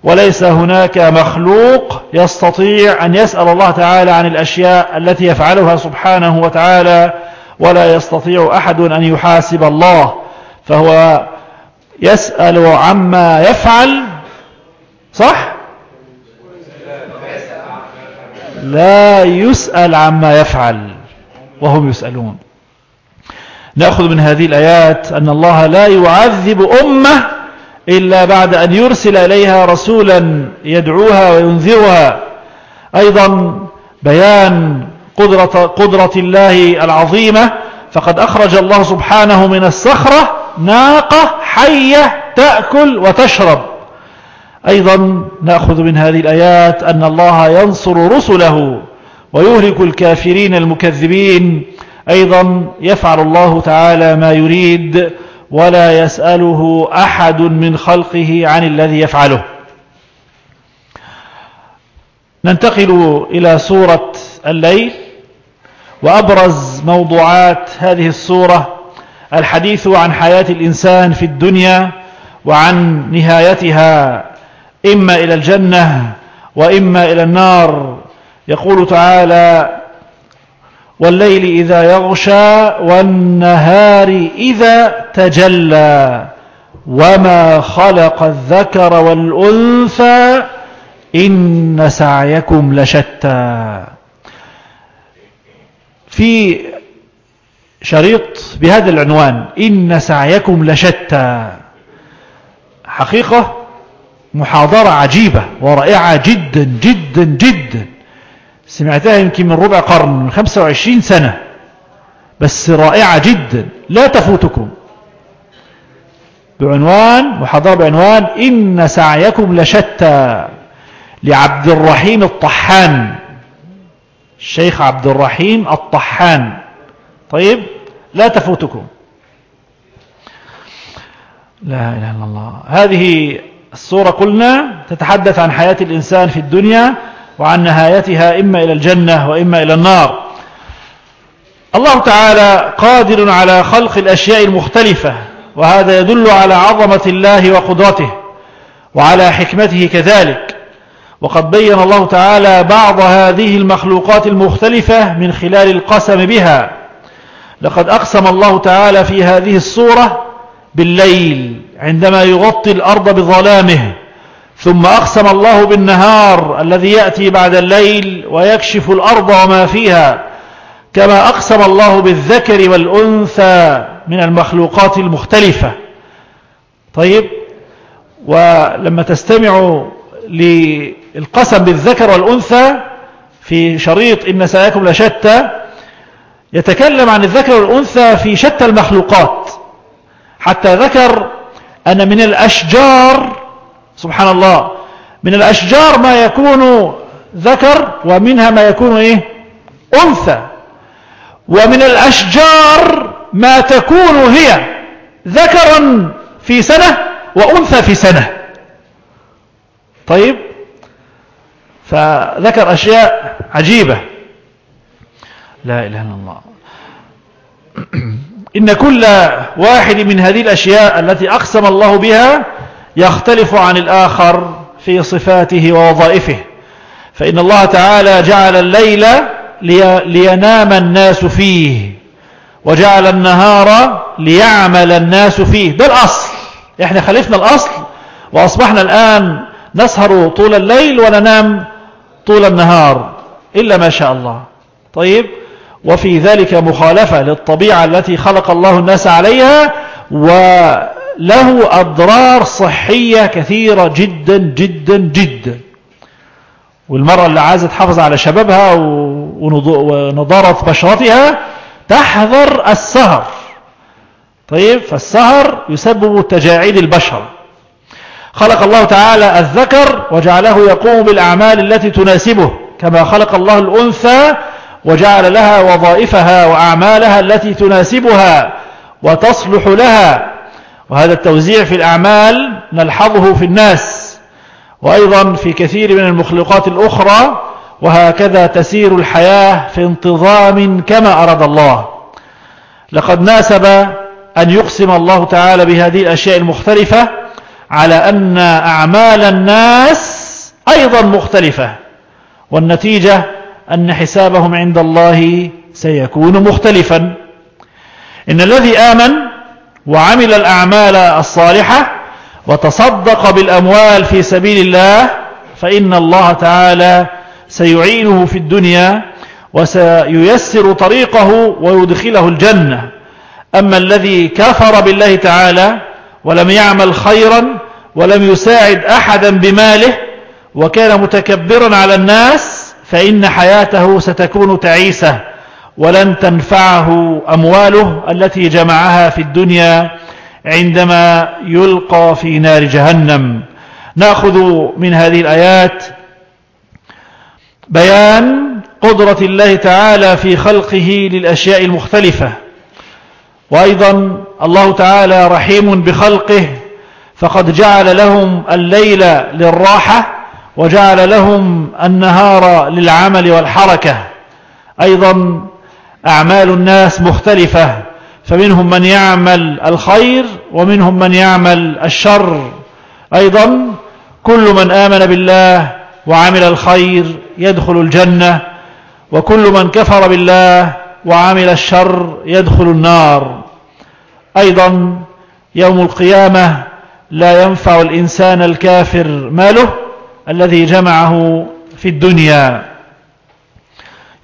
وليس هناك مخلوق يستطيع أن يسأل الله تعالى عن الأشياء التي يفعلها سبحانه وتعالى ولا يستطيع أحد أن يحاسب الله. فهو يسأل عما يفعل صح؟ لا يسأل عما يفعل وهم يسألون. نأخذ من هذه الآيات أن الله لا يعذب أمة إلا بعد أن يرسل إليها رسولا يدعوها وينذرها. أيضا بيان قدرة, قدرة الله العظيمة فقد أخرج الله سبحانه من الصخرة ناقة حية تأكل وتشرب. أيضا نأخذ من هذه الآيات أن الله ينصر رسله ويهلك الكافرين المكذبين. أيضا يفعل الله تعالى ما يريد ولا يسأله أحد من خلقه عن الذي يفعله. ننتقل إلى سورة الليل وأبرز موضوعات هذه السورة الحديث عن حياة الإنسان في الدنيا وعن نهايتها إما إلى الجنة وإما إلى النار. يقول تعالى والليل إذا يغشى والنهار إذا تجلى وما خلق الذكر والأنثى إن سعيكم لشتى. في شريط بهذا العنوان إن سعيكم لشتى. حقيقة محاضرة عجيبة ورائعة جدا جدا جدا. سمعتها يمكن من ربع قرن من 25 سنة. بس رائعة جدا. لا تفوتكم. بعنوان محاضرة بعنوان إن سعيكم لشتى لعبد الرحيم الطحان. الشيخ عبد الرحيم الطحان. طيب لا تفوتكم. لا إله إلا الله. هذه الصورة قلنا تتحدث عن حياة الإنسان في الدنيا وعن نهايتها إما إلى الجنة وإما إلى النار. الله تعالى قادر على خلق الأشياء المختلفة وهذا يدل على عظمة الله وقدرته وعلى حكمته كذلك. وقد بين الله تعالى بعض هذه المخلوقات المختلفة من خلال القسم بها. لقد أقسم الله تعالى في هذه الصورة بالليل عندما يغطي الأرض بظلامه ثم أقسم الله بالنهار الذي يأتي بعد الليل ويكشف الأرض وما فيها كما أقسم الله بالذكر والأنثى من المخلوقات المختلفة. طيب ولما تستمعوا للقسم بالذكر والأنثى في شريط إن سايكم لشتى يتكلم عن الذكر والأنثى في شتى المخلوقات. حتى ذكر أن من الأشجار سبحان الله من الأشجار ما يكون ذكر ومنها ما يكون إيه؟ أنثى. ومن الأشجار ما تكون هي ذكرا في سنة وأنثى في سنة. طيب؟ فذكر أشياء عجيبة. لا إله إلا الله. إن كل واحد من هذه الأشياء التي أقسم الله بها يختلف عن الآخر في صفاته ووظائفه. فإن الله تعالى جعل الليل لينام الناس فيه وجعل النهار ليعمل الناس فيه. ده الأصل. إحنا خلفنا الأصل وأصبحنا الآن نسهر طول الليل وننام طول النهار إلا ما شاء الله. طيب؟ وفي ذلك مخالفة للطبيعة التي خلق الله الناس عليها وله أضرار صحية كثيرة جدا جدا جدا. والمرأة اللي عايزة تحافظ على شبابها ونضارة بشرتها تحذر السهر. طيب فالسهر يسبب تجاعيد البشر. خلق الله تعالى الذكر وجعله يقوم بالأعمال التي تناسبه كما خلق الله الأنثى وجعل لها وظائفها وأعمالها التي تناسبها وتصلح لها. وهذا التوزيع في الأعمال نلحظه في الناس. وأيضا في كثير من المخلوقات الأخرى وهكذا تسير الحياة في انتظام كما أراد الله. لقد ناسب أن يقسم الله تعالى بهذه الأشياء المختلفة على أن أعمال الناس أيضا مختلفة. والنتيجة أن حسابهم عند الله سيكون مختلفا. إن الذي آمن وعمل الأعمال الصالحة وتصدق بالأموال في سبيل الله فإن الله تعالى سيعينه في الدنيا وسييسر طريقه ويدخله الجنة. أما الذي كفر بالله تعالى ولم يعمل خيرا ولم يساعد أحدا بماله وكان متكبرا على الناس فإن حياته ستكون تعيسة ولن تنفعه أمواله التي جمعها في الدنيا عندما يلقى في نار جهنم. نأخذ من هذه الآيات بيان قدرة الله تعالى في خلقه للأشياء المختلفة. وأيضا الله تعالى رحيم بخلقه فقد جعل لهم الليل للراحة وجعل لهم النهار للعمل والحركة. أيضا أعمال الناس مختلفة. فمنهم من يعمل الخير ومنهم من يعمل الشر. أيضا كل من آمن بالله وعمل الخير يدخل الجنة وكل من كفر بالله وعمل الشر يدخل النار. أيضا يوم القيامة لا ينفع الإنسان الكافر ماله الذي جمعه في الدنيا.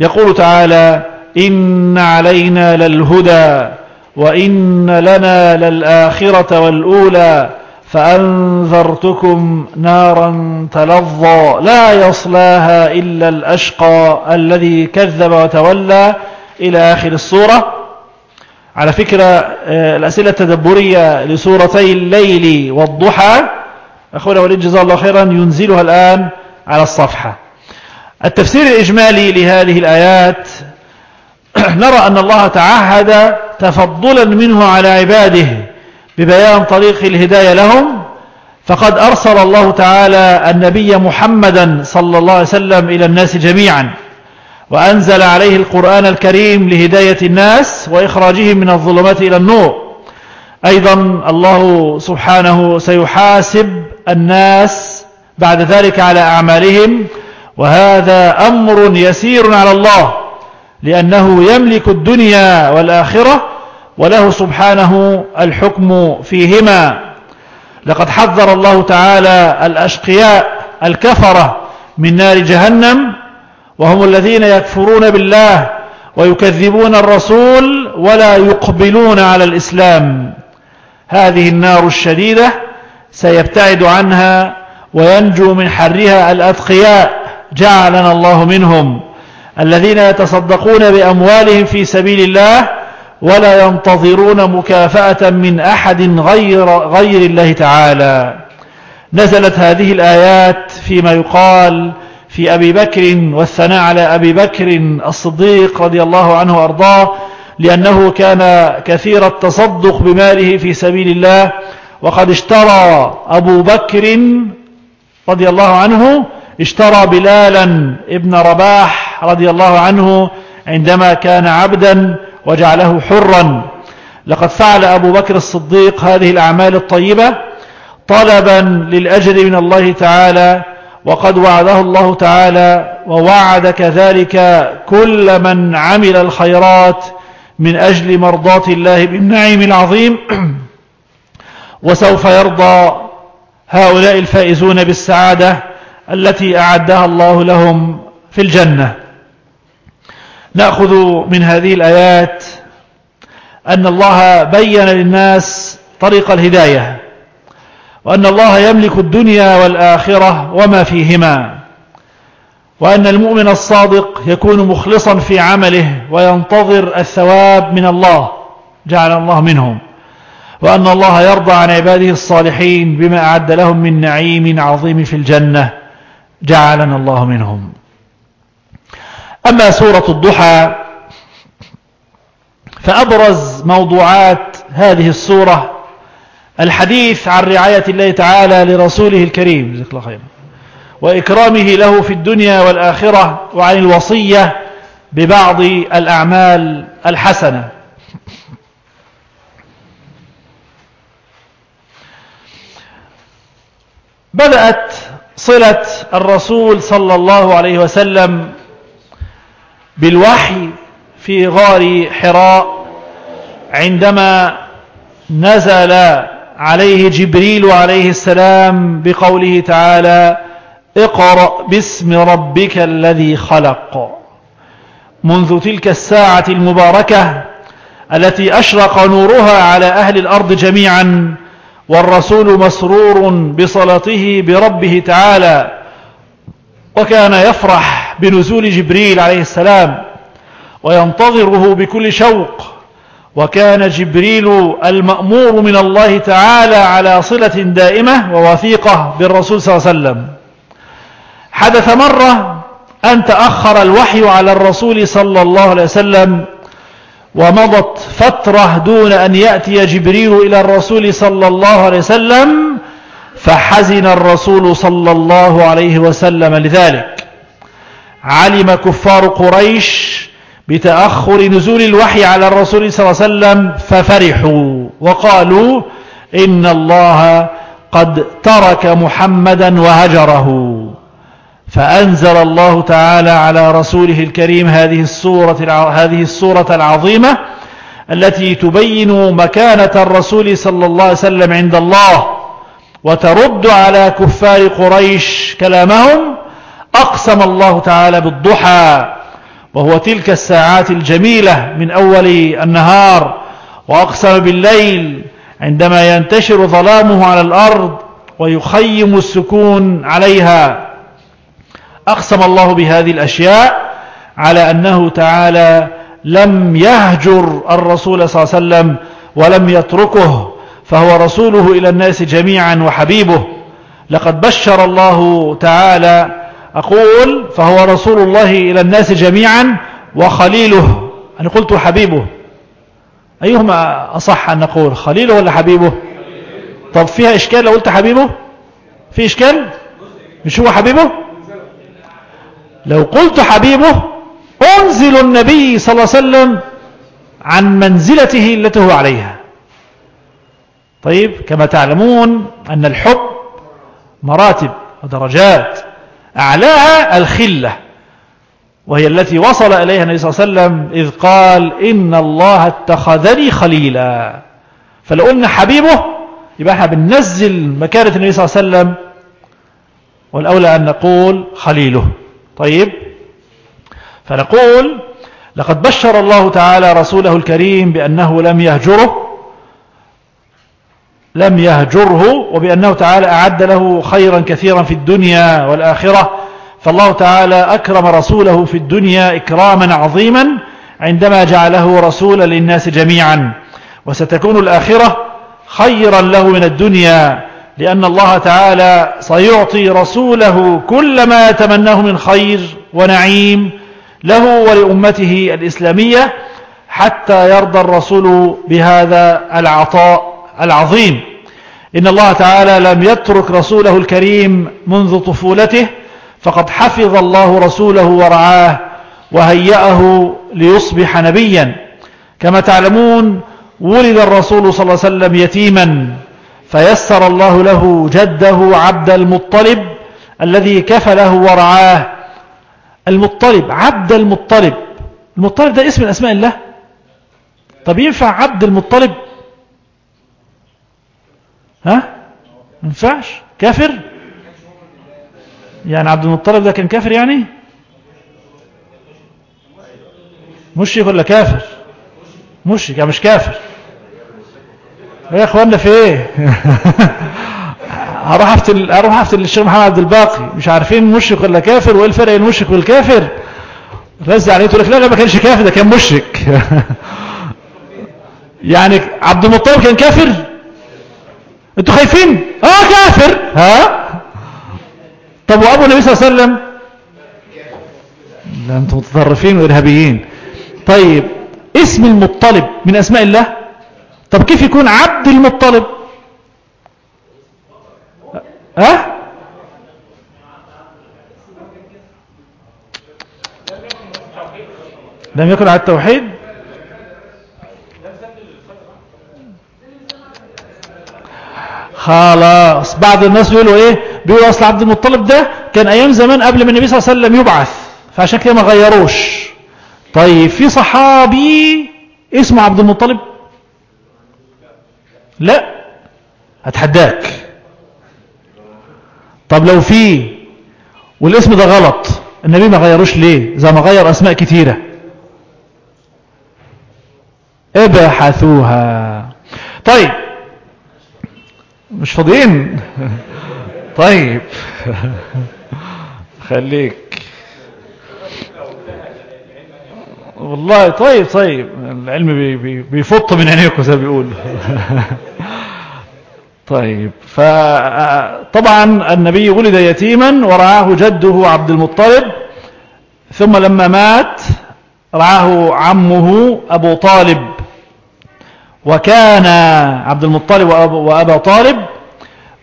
يقول تعالى إن علينا للهدى وإن لنا للآخرة والأولى فأنذرتكم نارا تلظى لا يصلاها إلا الأشقى الذي كذب وتولى إلى آخر السورة. على فكرة آه، الأسئلة التدبرية لسورتي الليل والضحى أخونا وليد جزاه الله خيرا ينزلها الآن على الصفحة. التفسير الإجمالي لهذه الآيات نرى أن الله تعهد تفضلا منه على عباده ببيان طريق الهداية لهم. فقد أرسل الله تعالى النبي محمدا صلى الله عليه وسلم إلى الناس جميعا وأنزل عليه القرآن الكريم لهداية الناس وإخراجهم من الظلمات إلى النور. أيضا الله سبحانه سيحاسب الناس بعد ذلك على أعمالهم وهذا أمر يسير على الله لأنه يملك الدنيا والآخرة وله سبحانه الحكم فيهما. لقد حذر الله تعالى الأشقياء الكفرة من نار جهنم وهم الذين يكفرون بالله ويكذبون الرسول ولا يقبلون على الإسلام. هذه النار الشديدة سيبتعد عنها وينجو من حرها الأتقياء جعلنا الله منهم الذين يتصدقون بأموالهم في سبيل الله ولا ينتظرون مكافأة من أحد غير, غير الله تعالى. نزلت هذه الآيات فيما يقال في أبي بكر والثناء على أبي بكر الصديق رضي الله عنه وأرضاه لأنه كان كثير التصدق بماله في سبيل الله وقد اشترى أبو بكر رضي الله عنه اشترى بلالا ابن رباح رضي الله عنه عندما كان عبدا وجعله حرا. لقد فعل أبو بكر الصديق هذه الأعمال الطيبة طلبا للأجر من الله تعالى وقد وعده الله تعالى ووعد كذلك كل من عمل الخيرات من أجل مرضاة الله بالنعيم العظيم. وسوف يرضى هؤلاء الفائزون بالسعادة التي أعدها الله لهم في الجنة. نأخذ من هذه الآيات أن الله بين للناس طريق الهداية وأن الله يملك الدنيا والآخرة وما فيهما وأن المؤمن الصادق يكون مخلصا في عمله وينتظر الثواب من الله جعل الله منهم. وأن الله يرضى عن عباده الصالحين بما أعد لهم من نعيم عظيم في الجنة جعلنا الله منهم. أما سورة الضحى فأبرز موضوعات هذه السورة الحديث عن رعاية الله تعالى لرسوله الكريم. جزاك الله وإكرامه له في الدنيا والآخرة وعن الوصية ببعض الأعمال الحسنة. بدأت صلة الرسول صلى الله عليه وسلم بالوحي في غار حراء عندما نزل عليه جبريل عليه السلام بقوله تعالى اقرأ باسم ربك الذي خلق. منذ تلك الساعة المباركة التي أشرق نورها على أهل الأرض جميعا والرسول مسرور بصلته بربه تعالى وكان يفرح بنزول جبريل عليه السلام وينتظره بكل شوق وكان جبريل المأمور من الله تعالى على صلة دائمة ووثيقة بالرسول صلى الله عليه وسلم. حدث مرة أن تأخر الوحي على الرسول صلى الله عليه وسلم ومضت فترة دون أن يأتي جبريل إلى الرسول صلى الله عليه وسلم فحزن الرسول صلى الله عليه وسلم لذلك. علم كفار قريش بتأخر نزول الوحي على الرسول صلى الله عليه وسلم ففرحوا وقالوا إن الله قد ترك محمدا وهجره. فأنزل الله تعالى على رسوله الكريم هذه السورة, هذه السورة العظيمة التي تبين مكانة الرسول صلى الله عليه وسلم عند الله وترد على كفار قريش كلامهم أقسم الله تعالى بالضحى وهو تلك الساعات الجميلة من أول النهار وأقسم بالليل عندما ينتشر ظلامه على الأرض ويخيم السكون عليها أقسم الله بهذه الأشياء على أنه تعالى لم يهجر الرسول صلى الله عليه وسلم ولم يتركه فهو رسوله إلى الناس جميعا وحبيبه. لقد بشر الله تعالى أقول فهو رسول الله إلى الناس جميعا وخليله. أنا قلت حبيبه. أيهما أصح أن نقول خليله ولا حبيبه؟ طب فيها إشكال لو قلت حبيبه؟ في إشكال؟ مش هو حبيبه؟ لو قلت حبيبه أنزل النبي صلى الله عليه وسلم عن منزلته التي هو عليها. طيب كما تعلمون أن الحب مراتب ودرجات أعلاها الخلة وهي التي وصل إليها النبي صلى الله عليه وسلم إذ قال إن الله اتخذني خليلا. فلو قلنا حبيبه يبقى إحنا بننزل مكانة النبي صلى الله عليه وسلم والأولى أن نقول خليله. طيب؟ فنقول لقد بشر الله تعالى رسوله الكريم بأنه لم يهجره لم يهجره وبأنه تعالى أعد له خيرا كثيرا في الدنيا والآخرة. فالله تعالى أكرم رسوله في الدنيا إكراما عظيما عندما جعله رسولا للناس جميعا. وستكون الآخرة خيرا له من الدنيا. لأن الله تعالى سيعطي رسوله كل ما يتمناه من خير ونعيم له ولأمته الإسلامية حتى يرضى الرسول بهذا العطاء العظيم. إن الله تعالى لم يترك رسوله الكريم منذ طفولته فقد حفظ الله رسوله ورعاه وهيأه ليصبح نبيا. كما تعلمون ولد الرسول صلى الله عليه وسلم يتيما. فيسر الله له جده عبد المطلب الذي كفله ورعاه. المطلب عبد المطلب. المطلب ده اسم من أسماء الله؟ طب ينفع عبد المطلب؟ ها؟ ينفعش. كافر؟ يعني عبد المطلب ده كان كافر يعني؟ مشرك ولا كافر؟ مشرك يعني مش كافر. يا اخوانا في إيه؟ هروح افتل هروح أفتل الشيخ محمد عبد الباقي. مش عارفين مشرك ولا كافر وإيه الفرق بين المشرك والكافر؟ رز عليه تقول لك لا لا ما كانش كافر ده كان مشرك. يعني عبد المطلب كان كافر؟ أنتوا خايفين؟ آه كافر. ها؟ طب وأبو النبي صلى الله عليه وسلم؟ لا أنتم متطرفين وإرهابيين. طيب اسم المطلب من أسماء الله؟ طب كيف يكون عبد المطلب؟ ها؟ لم يكن على التوحيد؟ خلاص بعض الناس بيقولوا إيه؟ بيقولوا أصل عبد المطلب ده كان أيام زمان قبل ما النبي صلى الله عليه وسلم يبعث فعشان كده ما غيروش. طيب في صحابي اسمه عبد المطلب؟ لا هتحداك طب لو في والاسم ده غلط النبي ما غيروش ليه؟ زي ما غير أسماء كتيرة. ابحثوها. طيب مش فاضيين؟ طيب. خليك. والله طيب طيب. العلم بي بي بيفط من عينيكم زي ما بيقول. طيب فطبعا النبي ولد يتيما ورعاه جده عبد المطلب ثم لما مات رعاه عمه أبو طالب. وكان عبد المطلب وأبا طالب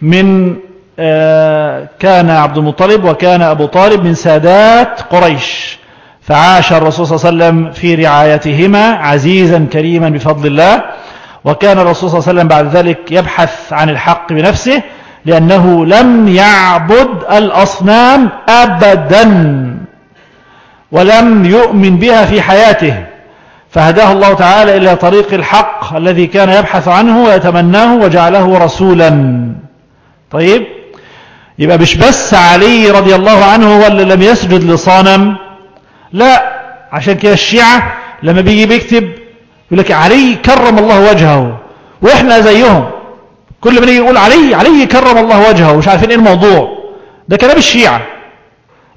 من آه، كان عبد المطلب وكان أبو طالب من سادات قريش. فعاش الرسول صلى الله عليه وسلم في رعايتهما عزيزا كريما بفضل الله. وكان الرسول صلى الله عليه وسلم بعد ذلك يبحث عن الحق بنفسه لأنه لم يعبد الأصنام أبدا ولم يؤمن بها في حياته. فهداه الله تعالى إلى طريق الحق الذي كان يبحث عنه ويتمناه وجعله رسولا. طيب يبقى مش بس علي رضي الله عنه هو اللي لم يسجد لصنم لا. عشان كده الشيعة لما بيجي بيكتب يقول لك علي كرم الله وجهه وإحنا زيهم. كل ما نيجي يقول علي علي كرم الله وجهه مش عارفين إيه الموضوع. ده كلام الشيعة.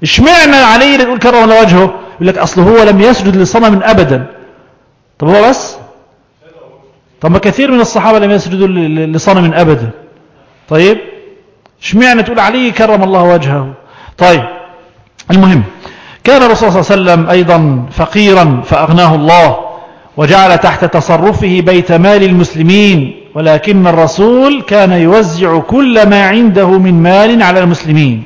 اشمعنى علي اللي تقول كرم الله وجهه؟ يقول لك أصل هو لم يسجد لصنم ابدا. طب هو بس؟ طب ما كثير من الصحابة لم يسجدوا لصنم ابدا. طيب اشمعنى تقول علي كرم الله وجهه؟ طيب المهم. كان الرسول صلى الله عليه وسلم أيضا فقيرا فأغناه الله وجعل تحت تصرفه بيت مال المسلمين ولكن الرسول كان يوزع كل ما عنده من مال على المسلمين.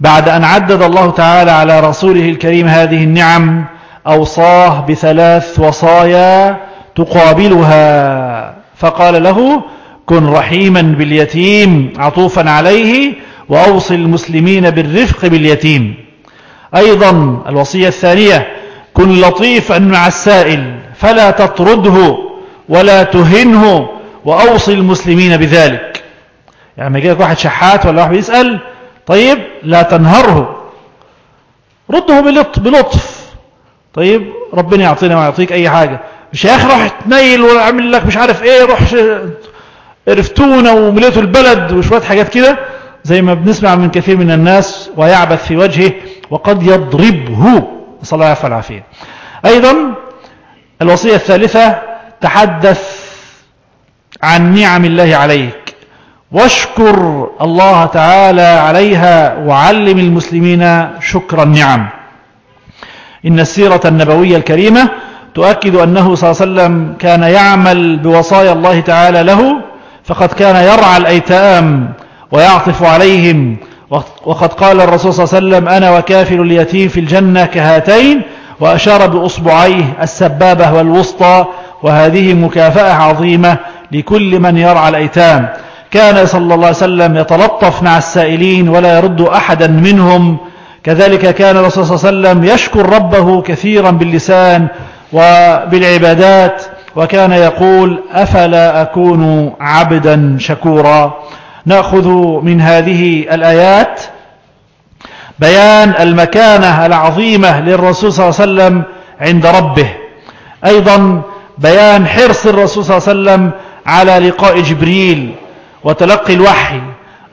بعد أن عدد الله تعالى على رسوله الكريم هذه النعم أوصاه بثلاث وصايا تقابلها. فقال له كن رحيما باليتيم عطوفا عليه وأوصي المسلمين بالرفق باليتيم. أيضا الوصية الثانية كن لطيفا مع السائل فلا تطرده ولا تهنه وأوصي المسلمين بذلك. يعني ما يجيلك واحد شحات ولا واحد يسأل طيب لا تنهره رده بلطف. طيب ربنا يعطينا ويعطيك أي حاجة. مش يا أخي روح تنيل وعمل لك مش عارف إيه روح عرفتونا ومليتوا البلد وشوية حاجات كده زي ما بنسمع من كثير من الناس ويعبث في وجهه وقد يضربه. صلى الله عليه أيضا الوصية الثالثة تحدث عن نعم الله عليك. واشكر الله تعالى عليها وعلم المسلمين شكر النعم. إن السيرة النبوية الكريمة تؤكد أنه صلى الله عليه وسلم كان يعمل بوصايا الله تعالى له فقد كان يرعى الأيتام ويعطف عليهم وقد قال الرسول صلى الله عليه وسلم أنا وكافل اليتيم في الجنة كهاتين وأشار بأصبعيه السبابة والوسطى وهذه مكافأة عظيمة لكل من يرعى الأيتام. كان صلى الله عليه وسلم يتلطف مع السائلين ولا يرد أحدا منهم. كذلك كان الرسول صلى الله عليه وسلم يشكر ربه كثيرا باللسان وبالعبادات وكان يقول أفلا أكون عبدا شكورا؟ نأخذ من هذه الآيات بيان المكانة العظيمة للرسول صلى الله عليه وسلم عند ربه. أيضا بيان حرص الرسول صلى الله عليه وسلم على لقاء جبريل وتلقي الوحي.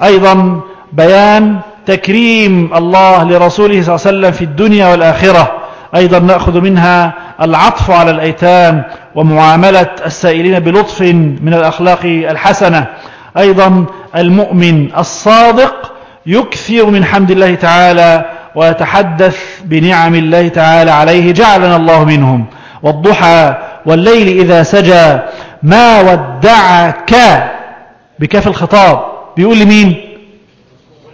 أيضا بيان تكريم الله لرسوله صلى الله عليه وسلم في الدنيا والآخرة. أيضا نأخذ منها العطف على الأيتام ومعاملة السائلين بلطف من الأخلاق الحسنة. أيضا المؤمن الصادق يكثر من حمد الله تعالى ويتحدث بنعم الله تعالى عليه جعلنا الله منهم. والضحى والليل إذا سجى ما ودعك بكاف الخطاب. بيقول لمين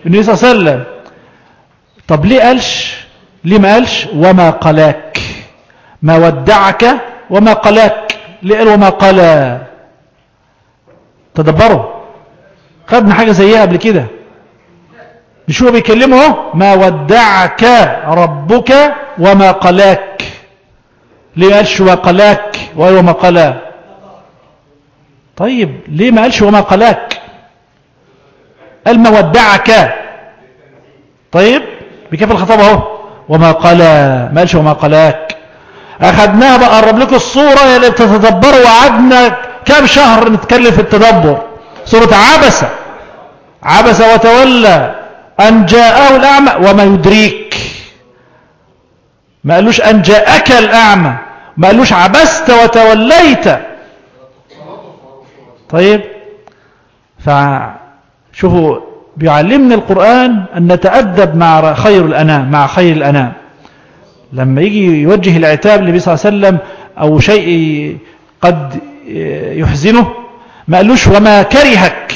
النبي صلى الله عليه وسلم. طب ليه قالش؟ ليه ما قالش؟ وما قلاك. ما ودعك وما قلاك. ليه قال وما قلا؟ تدبروا. خدنا حاجة زيها قبل كده. مش هو بيكلمه؟ ما ودعك ربك وما قلاك. ليه ما قالش وقلاك وما قلا؟ طيب ليه ما قالش وما قلاك؟ قال ما ودعك. طيب بكيف الخطاب اهو. وما قلا ما قالش وما قلاك. أخذناها بقى قرب لكم الصورة اللي بتتدبروا وقعدنا كام شهر نتكلم في التدبر. سورة عبسه عبس وتولى أن جاءه الأعمى وما يدريك. ما قالوش أن جاءك الأعمى. ما قالوش عبست وتوليت. طيب. فشوفوا بيعلمنا القرآن أن نتأدب مع خير الأنام مع خير الأنام. لما يجي يوجه العتاب للنبي صلى الله عليه وسلم أو شيء قد يحزنه ما قالوش وما كرهك.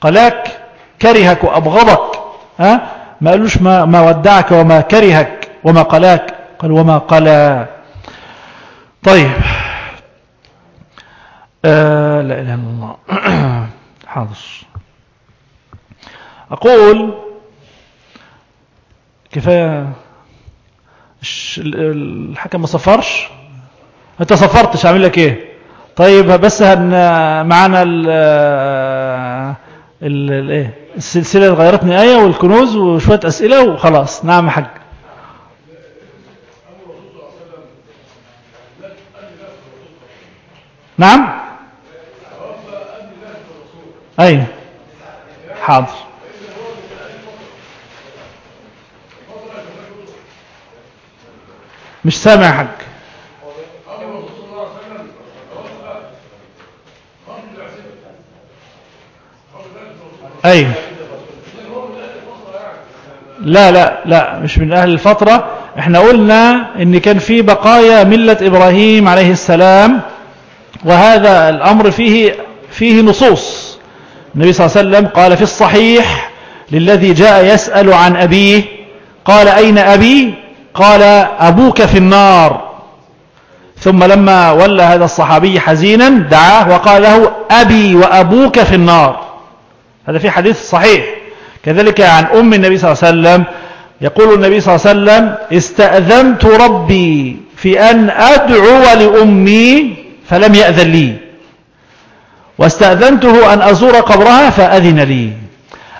قلاك كرهك وأبغضك. ها؟ ما قالوش ما, ما ودعك وما كرهك وما قلاك. قال وما قلا. طيب. آه لا إله إلا الله. حاضر. أقول كفاية. الحكم ما صفرش. أنت صفرتش أعمل لك إيه؟ طيب بس هن معانا ال إيه السلسلة اللي غيرتني إيه والكنوز وشوية أسئلة وخلاص. نعم يا حاج. نعم؟ أي. حاضر. مش سامع حاج. أي. لا لا لا مش من أهل الفترة. إحنا قلنا إن كان في بقايا ملة إبراهيم عليه السلام وهذا الأمر فيه فيه نصوص. النبي صلى الله عليه وسلم قال في الصحيح للذي جاء يسأل عن أبيه قال أين أبي؟ قال أبوك في النار. ثم لما ولى هذا الصحابي حزينا دعاه وقال له أبي وأبوك في النار. هذا في حديث صحيح. كذلك عن أم النبي صلى الله عليه وسلم يقول النبي صلى الله عليه وسلم استأذنت ربي في أن أدعو لأمي فلم يأذن لي. واستأذنته أن أزور قبرها فأذن لي.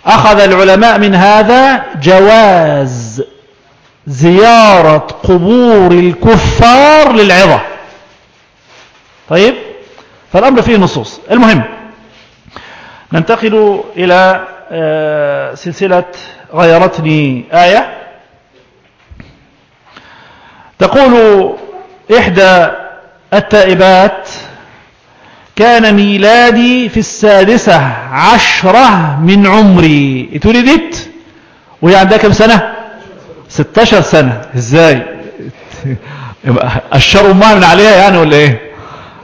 أخذ العلماء من هذا جواز زيارة قبور الكفار للعظة. طيب فالأمر فيه نصوص. المهم ننتقل إلى سلسلة غيرتني آية. تقول إحدى التائبات كان ميلادي في السادسة عشرة من عمري. اتولدت وهي عندها كم سنة؟ 16 سنة. إزاي؟ الشر امها من عليها يعني ولا إيه؟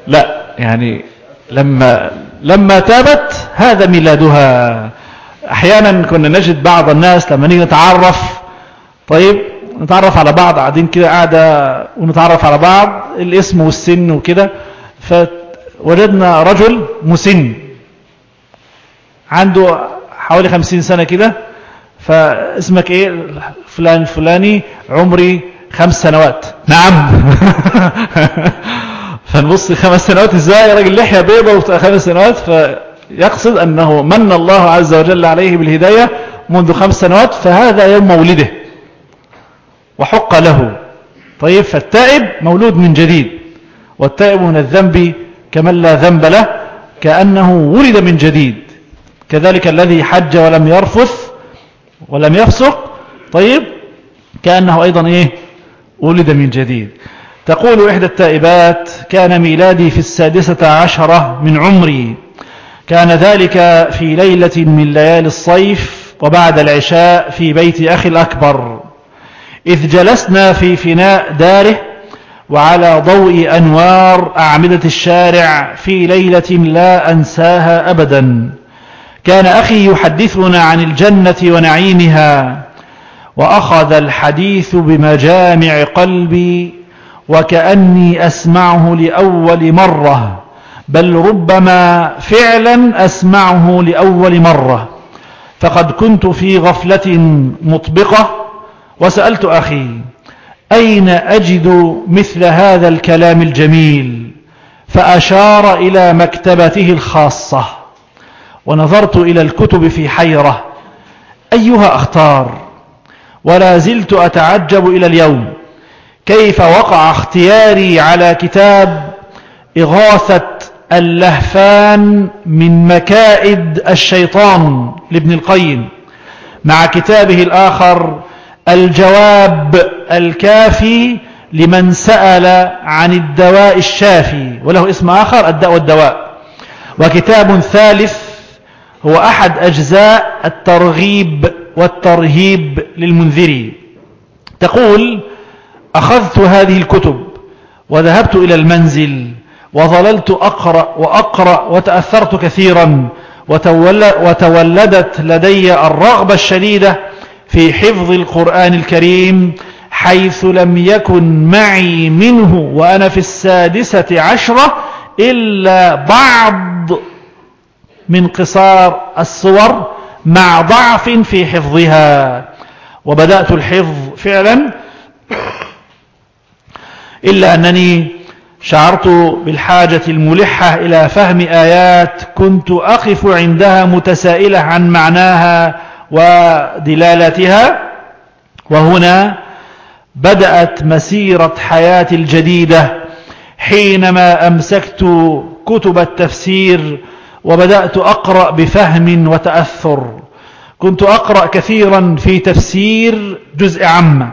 لا يعني لما لما تابت هذا ميلادها. أحيانا كنا نجد بعض الناس لما نيجي نتعرف طيب نتعرف على بعض قاعدين كده قاعدة ونتعرف على بعض الاسم والسن وكده. فوجدنا رجل مسن عنده حوالي خمسين سنة كده. فاسمك إيه؟ فلان الفلاني عمري خمس سنوات. نعم. فنبص خمس سنوات إزاي راجل؟ لحية بيضة وخمس سنوات. فيقصد أنه من الله عز وجل عليه بالهداية منذ خمس سنوات فهذا يوم مولده. وحق له. طيب فالتائب مولود من جديد. والتائب من الذنب كمن لا ذنب له كأنه ولد من جديد. كذلك الذي حج ولم يرفث ولم يفسق. طيب كأنه أيضا إيه؟ ولد من جديد. تقول إحدى التائبات كان ميلادي في السادسة عشرة من عمري. كان ذلك في ليلة من ليالي الصيف وبعد العشاء في بيت أخي الأكبر. إذ جلسنا في فناء داره وعلى ضوء أنوار أعمدة الشارع في ليلة لا أنساها أبدا. كان أخي يحدثنا عن الجنة ونعيمها وأخذ الحديث بمجامع قلبي وكأني أسمعه لأول مرة بل ربما فعلا أسمعه لأول مرة. فقد كنت في غفلة مطبقة وسألت أخي أين أجد مثل هذا الكلام الجميل؟ فأشار إلى مكتبته الخاصة ونظرت إلى الكتب في حيرة. أيها أختار ولا زلت أتعجب إلى اليوم. كيف وقع اختياري على كتاب إغاثة اللهفان من مكائد الشيطان لابن القيم مع كتابه الآخر الجواب الكافي لمن سأل عن الدواء الشافي وله اسم آخر الداء والدواء. وكتاب ثالث هو أحد أجزاء الترغيب والترهيب للمنذري تقول أخذت هذه الكتب وذهبت إلى المنزل وظللت أقرأ وأقرأ وتأثرت كثيرا وتولدت لدي الرغبة الشديدة في حفظ القرآن الكريم حيث لم يكن معي منه وأنا في السادسة عشرة إلا بعض من قصار الصور مع ضعف في حفظها. وبدأت الحفظ فعلا إلا أنني شعرت بالحاجة الملحة إلى فهم آيات كنت أقف عندها متسائلة عن معناها ودلالتها وهنا بدأت مسيرة حياتي الجديدة حينما أمسكت كتب التفسير وبدأت أقرأ بفهم وتأثر. كنت أقرأ كثيرا في تفسير جزء عامة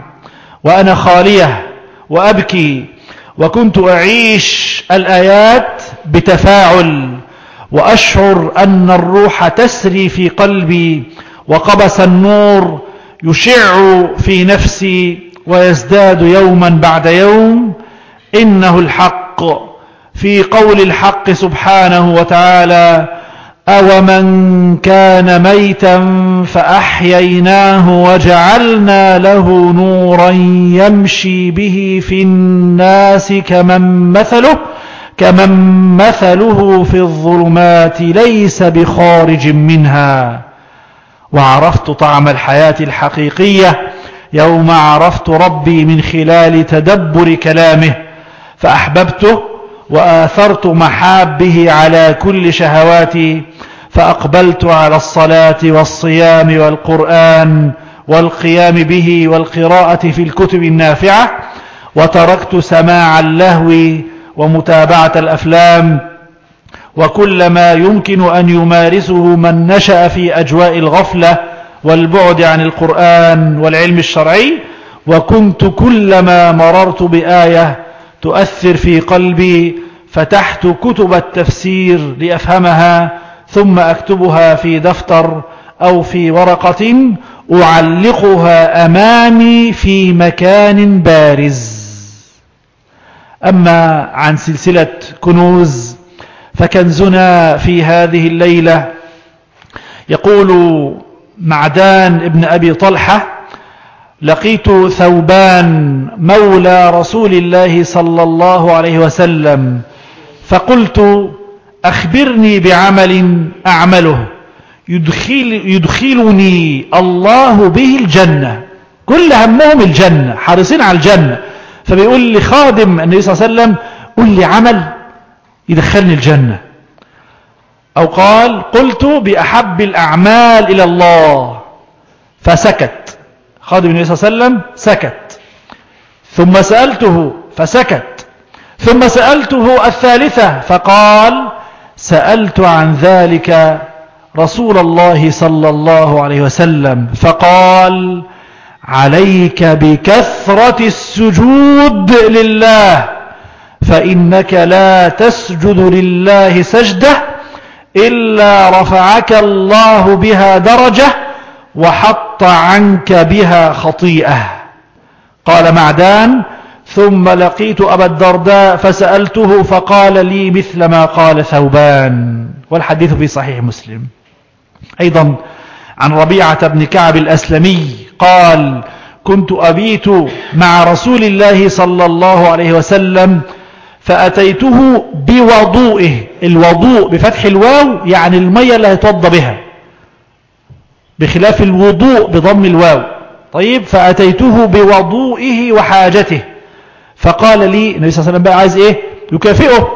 وأنا خالية وأبكي. وكنت أعيش الآيات بتفاعل وأشعر أن الروح تسري في قلبي وقبس النور يشع في نفسي ويزداد يوما بعد يوم. إنه الحق. في قول الحق سبحانه وتعالى أومن كان ميتا فأحييناه وجعلنا له نورا يمشي به في الناس كمن مثله كمن مثله في الظلمات ليس بخارج منها وعرفت طعم الحياة الحقيقية يوم عرفت ربي من خلال تدبر كلامه فأحببته وآثرت محابه على كل شهواتي فأقبلت على الصلاة والصيام والقرآن والقيام به والقراءة في الكتب النافعة وتركت سماع اللهو ومتابعة الأفلام وكل ما يمكن أن يمارسه من نشأ في أجواء الغفلة والبعد عن القرآن والعلم الشرعي وكنت كلما مررت بآية تؤثر في قلبي فتحت كتب التفسير لأفهمها ثم أكتبها في دفتر أو في ورقة أعلقها أمامي في مكان بارز. أما عن سلسلة كنوز فكنزنا في هذه الليلة يقول معدان ابن أبي طلحة لقيت ثوبان مولى رسول الله صلى الله عليه وسلم فقلت أخبرني بعمل أعمله. يدخل يدخلني الله به الجنة كل همهم الجنة حريصين على الجنة. فبيقول لي خادم النبي صلى الله عليه وسلم قل لي عمل يدخلني الجنة. أو قال قلت بأحب الأعمال إلى الله فسكت. خادم النبي صلى الله عليه وسلم سكت. ثم سألته فسكت. ثم سألته الثالثة فقال سألت عن ذلك رسول الله صلى الله عليه وسلم فقال عليك بكثرة السجود لله فإنك لا تسجد لله سجدة إلا رفعك الله بها درجة وحط عنك بها خطيئة. قال معدان ثم لقيت أبا الدرداء فسألته فقال لي مثل ما قال ثوبان. والحديث في صحيح مسلم. أيضا عن ربيعة بن كعب الأسلمي قال كنت أبيت مع رسول الله صلى الله عليه وسلم فأتيته بوضوئه. الوضوء بفتح الواو يعني المية اللي هيتوضى بها. بخلاف الوضوء بضم الواو. طيب فأتيته بوضوئه وحاجته. فقال لي النبي صلى الله عليه وسلم بقى عايز إيه؟ يكافئه.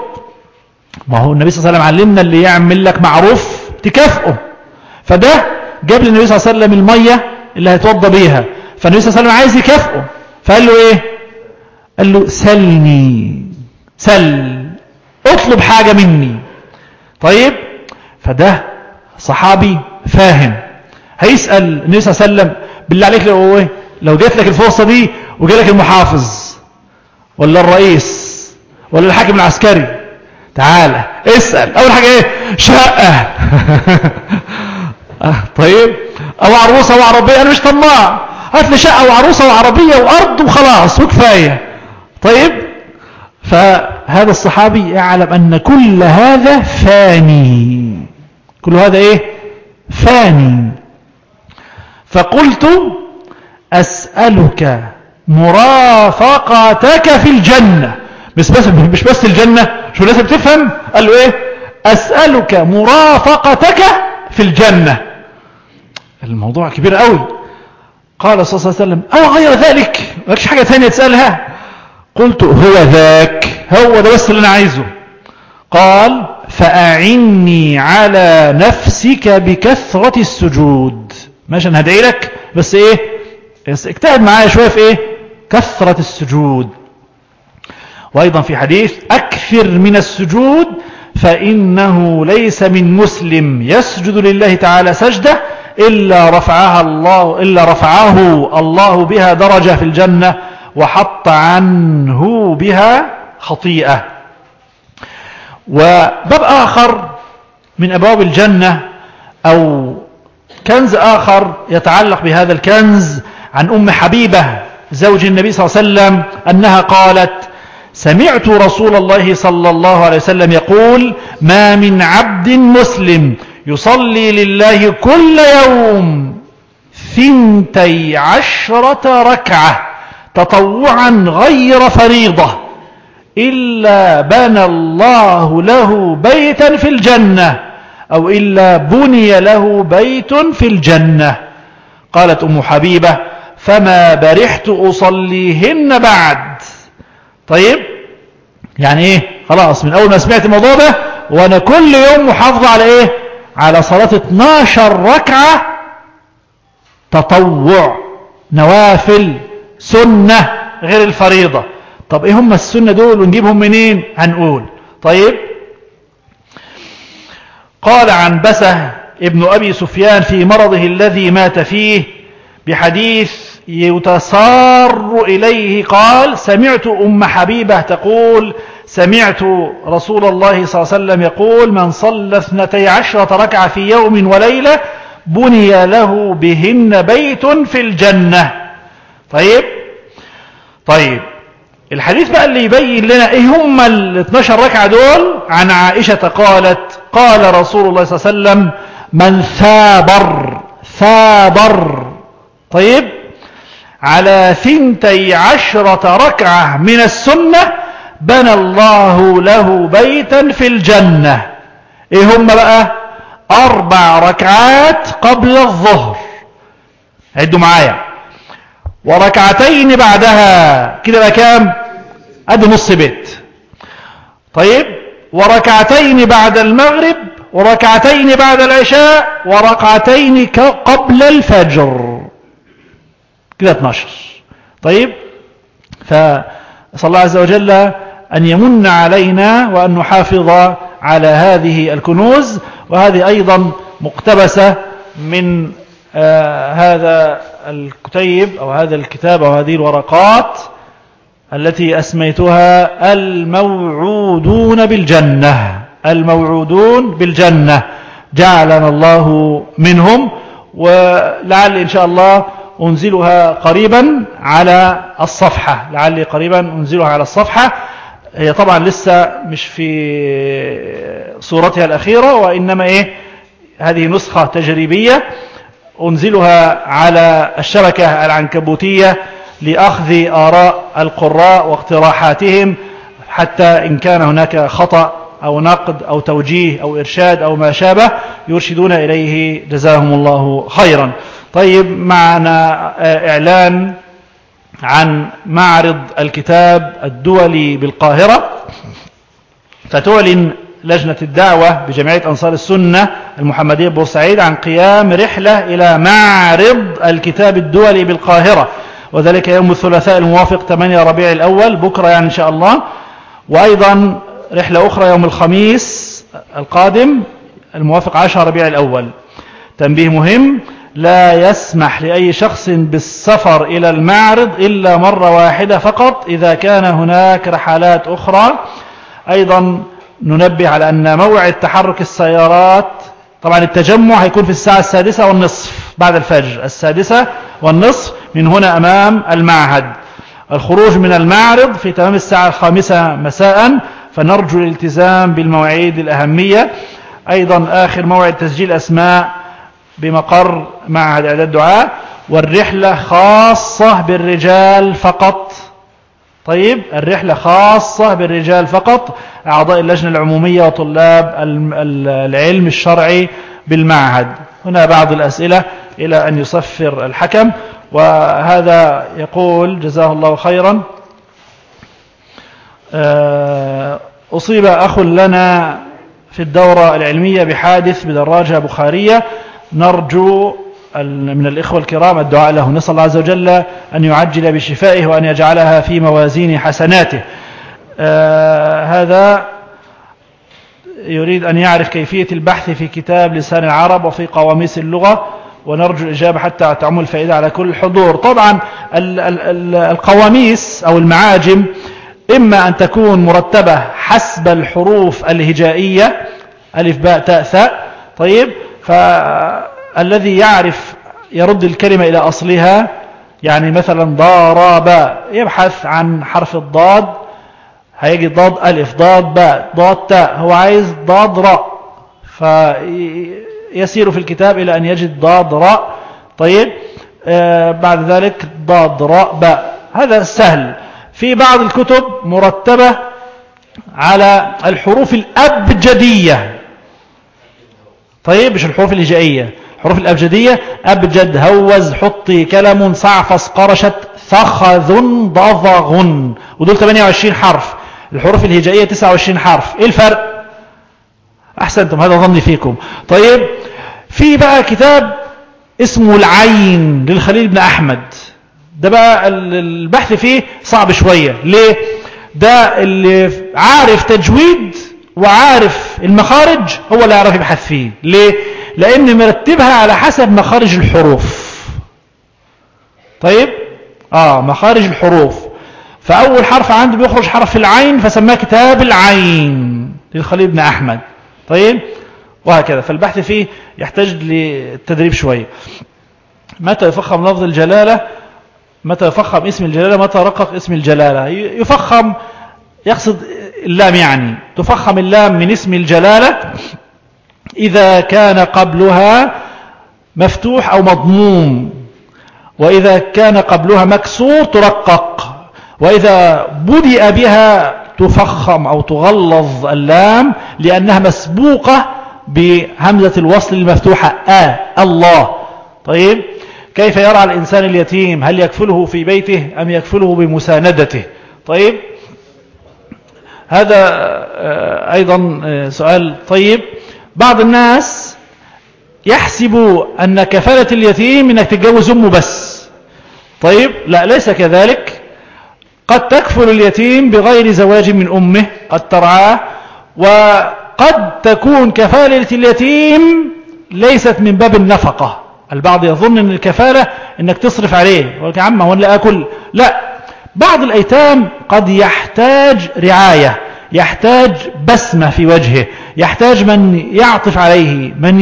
ما هو النبي صلى الله عليه وسلم علمنا اللي يعمل لك معروف تكافئه. فده جاب للنبي صلى الله عليه وسلم المية اللي هيتوضى بيها. فالنبي صلى الله عليه وسلم عايز يكافئه. فقال له إيه؟ قال له سلني. سل. اطلب حاجة مني. طيب فده صحابي فاهم. هيسأل النبي صلى الله عليه وسلم بالله عليك لو إيه لو جات لك الفرصة دي وجالك المحافظ ولا الرئيس ولا الحاكم العسكري تعالى اسأل. أول حاجة إيه؟ شقة طيب. أو عروسة وعربية أنا مش طماع. هات لي شقة وعروسة وعربية وأرض وخلاص وكفاية. طيب. فهذا الصحابي يعلم أن كل هذا فاني. كل هذا إيه؟ فاني. فقلت أسألك مرافقتك في الجنة. مش بس مش بس الجنة شو لازم تفهم قال له إيه؟ أسألك مرافقتك في الجنة. الموضوع كبير قوي. قال صلى الله عليه وسلم أو غير ذلك؟ مالكش حاجة ثانية تسألها؟ قلت هو ذاك. هو ده بس اللي أنا عايزه. قال فأعني على نفسك بكثرة السجود. ماشي أنا هدعي لك. بس إيه؟ بس اجتهد معايا شوية في إيه؟ كثرة السجود. وأيضا في حديث أكثر من السجود فإنه ليس من مسلم يسجد لله تعالى سجدة إلا رفعها الله إلا رفعه الله بها درجة في الجنة وحط عنه بها خطيئة. وباب آخر من أبواب الجنة أو كنز آخر يتعلق بهذا الكنز عن أم حبيبة زوج النبي صلى الله عليه وسلم أنها قالت سمعت رسول الله صلى الله عليه وسلم يقول ما من عبد مسلم يصلي لله كل يوم ثنتي عشرة ركعة تطوعا غير فريضة إلا بنى الله له بيتا في الجنة. أو إلا بني له بيت في الجنة. قالت أم حبيبة فما برحت أصليهن بعد. طيب يعني إيه؟ خلاص من أول ما سمعت الموضوع ده وأنا كل يوم محافظة على إيه؟ على صلاة 12 ركعة تطوع نوافل سنة غير الفريضة. طب إيه هم السنة دول؟ ونجيبهم منين؟ هنقول. طيب قال عن بسه ابن أبي سفيان في مرضه الذي مات فيه بحديث يتسار إليه قال سمعت أم حبيبة تقول سمعت رسول الله صلى الله عليه وسلم يقول من صلى اثنتي عشرة ركعة في يوم وليلة بني له بهن بيت في الجنة طيب؟ طيب الحديث بقى اللي يبين لنا إيه هم ال 12 ركعة دول؟ عن عائشة قالت قال رسول الله صلى الله عليه وسلم من ثابر ثابر طيب على ثنتي عشرة ركعة من السنة بنى الله له بيتا في الجنة. إيه هم بقى؟ أربع ركعات قبل الظهر. عدوا معايا. وركعتين بعدها كده بقى كام؟ ادي نص بيت. طيب وركعتين بعد المغرب وركعتين بعد العشاء وركعتين قبل الفجر. كده 12 طيب فصلى الله عز وجل أن يمن علينا وأن نحافظ على هذه الكنوز وهذه أيضا مقتبسة من آه هذا الكتيب أو هذا الكتاب أو هذه الورقات. التي أسميتها الموعودون بالجنة الموعودون بالجنة. جعلنا الله منهم ولعل إن شاء الله أنزلها قريبا على الصفحة. لعلي قريبا أنزلها على الصفحة. هي طبعا لسه مش في صورتها الأخيرة وإنما إيه؟ هذه نسخة تجريبية أنزلها على الشبكة العنكبوتية. لأخذ آراء القراء واقتراحاتهم حتى إن كان هناك خطأ أو نقد أو توجيه أو إرشاد أو ما شابه يرشدون إليه. جزاهم الله خيرا. طيب معنا إعلان عن معرض الكتاب الدولي بالقاهرة. فتعلن لجنة الدعوة بجمعية أنصار السنة المحمدية بورسعيد عن قيام رحلة إلى معرض الكتاب الدولي بالقاهرة. وذلك يوم الثلاثاء الموافق 8 ربيع الأول بكرة يعني إن شاء الله. وأيضا رحلة أخرى يوم الخميس القادم الموافق 10 ربيع الأول. تنبيه مهم لا يسمح لأي شخص بالسفر إلى المعرض إلا مرة واحدة فقط إذا كان هناك رحلات أخرى. أيضا ننبه على أن موعد تحرك السيارات طبعا التجمع هيكون في الساعة السادسة والنصف. بعد الفجر السادسة والنصف من هنا أمام المعهد. الخروج من المعرض في تمام الساعة الخامسة مساء فنرجو الالتزام بالمواعيد الأهمية. أيضا آخر موعد تسجيل أسماء بمقر معهد إعداد الدعاء. والرحلة خاصة بالرجال فقط. طيب الرحلة خاصة بالرجال فقط. أعضاء اللجنة العمومية وطلاب العلم الشرعي بالمعهد. هنا بعض الأسئلة. إلى أن يصفر الحكم وهذا يقول جزاه الله خيرا آه، أصيب أخ لنا في الدورة العلمية بحادث بدراجة بخارية نرجو من الإخوة الكرام الدعاء له نسأل الله عز وجل أن يعجل بشفائه وأن يجعلها في موازين حسناته. آه هذا يريد أن يعرف كيفية البحث في كتاب لسان العرب وفي قواميس اللغة. ونرجو الإجابة حتى تعم الفائدة على كل الحضور طبعا ال ال ال القواميس أو المعاجم إما أن تكون مرتبة حسب الحروف الهجائية ألف باء تاء ثاء. طيب فالذي يعرف يرد الكلمة إلى أصلها يعني مثلا ضارب يبحث عن حرف الضاد هيجي ضاد ألف ضاد باء ضاد تاء هو عايز ضاد راء. فيسير في الكتاب إلى أن يجد ضاد راء طيب آه بعد ذلك ضاد راء باء. هذا سهل. في بعض الكتب مرتبة على الحروف الأبجدية. طيب مش الحروف الهجائية. الحروف الأبجدية أبجد هوز حطي كلم صعفص قرشت ثخذ ضضغ ودول 28 حرف. الحروف الهجائية 29 حرف. إيه الفرق؟ أحسنتم هذا ظني فيكم. طيب في بقى كتاب اسمه العين للخليل بن أحمد. ده بقى البحث فيه صعب شوية. ليه؟ ده اللي عارف تجويد وعارف المخارج هو اللي يعرف يبحث فيه. ليه؟ لأن مرتبها على حسب مخارج الحروف. طيب؟ آه مخارج الحروف. فأول حرف عنده بيخرج حرف العين فسماه كتاب العين للخليل بن أحمد. طيب؟ وهكذا. فالبحث فيه يحتاج للتدريب شوية متى يفخم لفظ الجلالة؟ متى يفخم اسم الجلالة؟ متى رقق اسم الجلالة؟ يفخم يقصد اللام يعني. تفخم اللام من اسم الجلالة إذا كان قبلها مفتوح أو مضموم. وإذا كان قبلها مكسور ترقق. وإذا بدأ بها تفخم أو تغلظ اللام لأنها مسبوقة بهمزة الوصل المفتوحة. آ الله. طيب كيف يرعى الإنسان اليتيم؟ هل يكفله في بيته أم يكفله بمساندته؟ طيب هذا آه، أيضا آه، سؤال. طيب بعض الناس يحسب أن كفالة اليتيم أنك تتجوز أمه بس. طيب لا ليس كذلك. قد تكفل اليتيم بغير زواج من أمه قد ترعاه وقد تكون كفالة اليتيم ليست من باب النفقة. البعض يظن أن الكفالة أنك تصرف عليه يقول لك يا عم هو لا أكل. لا بعض الأيتام قد يحتاج رعاية يحتاج بسمة في وجهه يحتاج من يعطف عليه من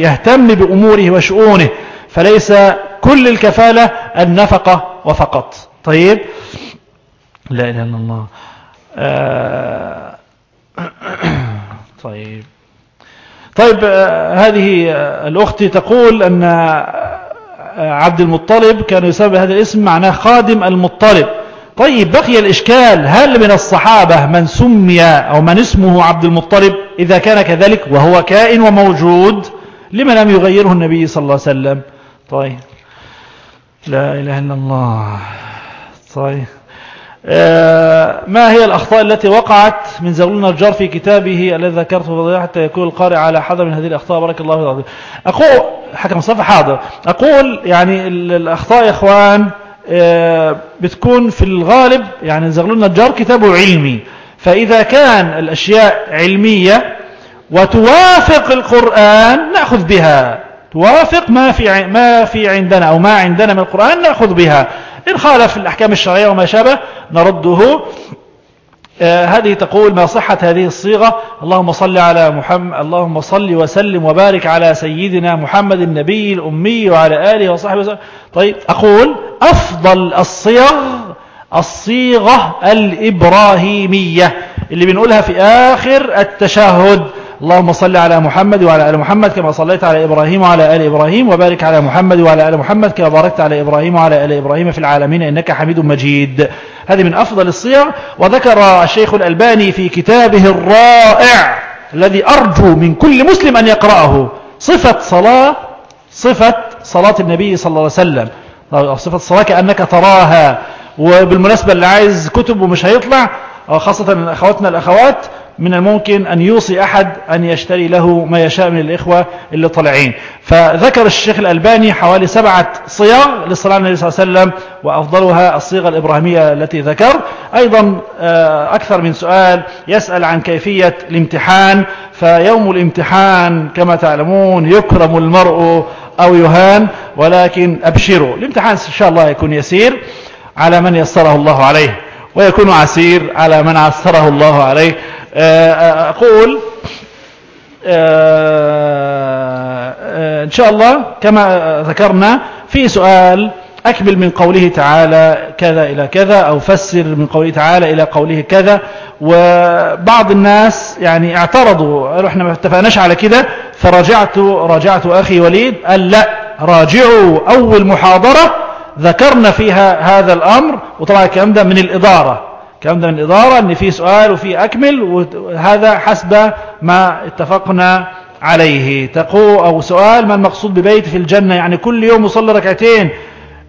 يهتم بأموره وشؤونه. فليس كل الكفالة النفقة وفقط. طيب؟ لا إله إلا الله. آه طيب. طيب آه هذه الأخت تقول أن عبد المطلب كان يسمى هذا الاسم معناه خادم المطلب. طيب بقي الإشكال هل من الصحابة من سمي أو من اسمه عبد المطلب؟ إذا كان كذلك وهو كائن وموجود لما لم يغيره النبي صلى الله عليه وسلم؟ طيب. لا إله إلا الله. طيب. آه ما هي الأخطاء التي وقعت من زغلول النجار في كتابه الذي ذكرته حتى يكون القارئ على حذر من هذه الأخطاء؟ بارك الله في العظيم أقول حكم صفحة حاضر. أقول يعني الأخطاء يا إخوان آه بتكون في الغالب يعني زغلول النجار كتابه علمي. فإذا كان الأشياء علمية وتوافق القرآن نأخذ بها. توافق ما في ما في عندنا أو ما عندنا من القرآن نأخذ بها. إن خالف الأحكام الشرعية وما شابه نرده. آه هذه تقول ما صحة هذه الصيغة. اللهم صل على محمد اللهم صل وسلم وبارك على سيدنا محمد النبي الأمي وعلى آله وصحبه وسلم. طيب أقول أفضل الصيغ الصيغة الإبراهيمية اللي بنقولها في آخر التشهد. اللهم صل على محمد وعلى آل محمد كما صليت على إبراهيم وعلى آل إبراهيم وبارك على محمد وعلى آل محمد كما باركت على إبراهيم وعلى آل إبراهيم في العالمين إنك حميد مجيد. هذه من أفضل الصيغ وذكر الشيخ الألباني في كتابه الرائع الذي أرجو من كل مسلم أن يقرأه. صفة صلاة صفة صلاة النبي صلى الله عليه وسلم. صفة الصلاة كأنك تراها. وبالمناسبة اللي عايز كتب ومش هيطلع خاصة أخواتنا الأخوات من الممكن أن يوصي أحد أن يشتري له ما يشاء من الإخوة اللي طلعين فذكر الشيخ الألباني حوالي سبعة صيغ للصلاة على النبي صلى الله عليه وسلم وأفضلها الصيغة الإبراهيمية التي ذكر. أيضا أكثر من سؤال يسأل عن كيفية الامتحان. فيوم الامتحان كما تعلمون يكرم المرء أو يهان ولكن أبشروا. الامتحان إن شاء الله يكون يسير على من يسره الله عليه ويكون عسير على من عسره الله عليه. أقول إن شاء الله كما ذكرنا في سؤال أكمل من قوله تعالى كذا إلى كذا أو فسر من قوله تعالى إلى قوله كذا. وبعض الناس يعني اعترضوا إحنا ما اتفقناش على كده فرجعت رجعت أخي وليد قال لا راجعوا أول محاضرة ذكرنا فيها هذا الأمر. وطبعا الكلام ده من الإدارة. الكلام ده من الإدارة أن في سؤال وفي أكمل وهذا حسب ما اتفقنا عليه. تقو أو سؤال ما المقصود ببيت في الجنة؟ يعني كل يوم يصلي ركعتين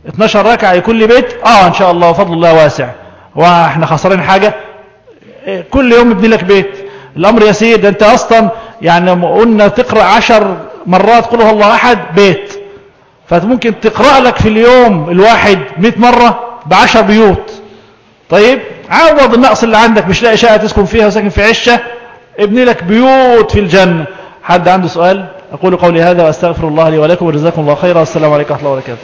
12 ركعة لكل بيت؟ آه إن شاء الله وفضل الله واسع. وإحنا خسرين حاجة؟ كل يوم ابني لك بيت. الأمر يسير. ده أنت أصلا يعني لما قلنا تقرأ عشر مرات قل هو الله أحد بيت. فممكن تقرأ لك في اليوم الواحد 100 مرة بعشر بيوت. طيب؟ عوض النقص اللي عندك مش لاقي شقة تسكن فيها وساكن في عشة. ابني لك بيوت في الجنة. حد عنده سؤال؟ أقول قولي هذا وأستغفر الله لي ولكم وجزاكم الله خيرا. والسلام عليكم ورحمة الله وبركاته.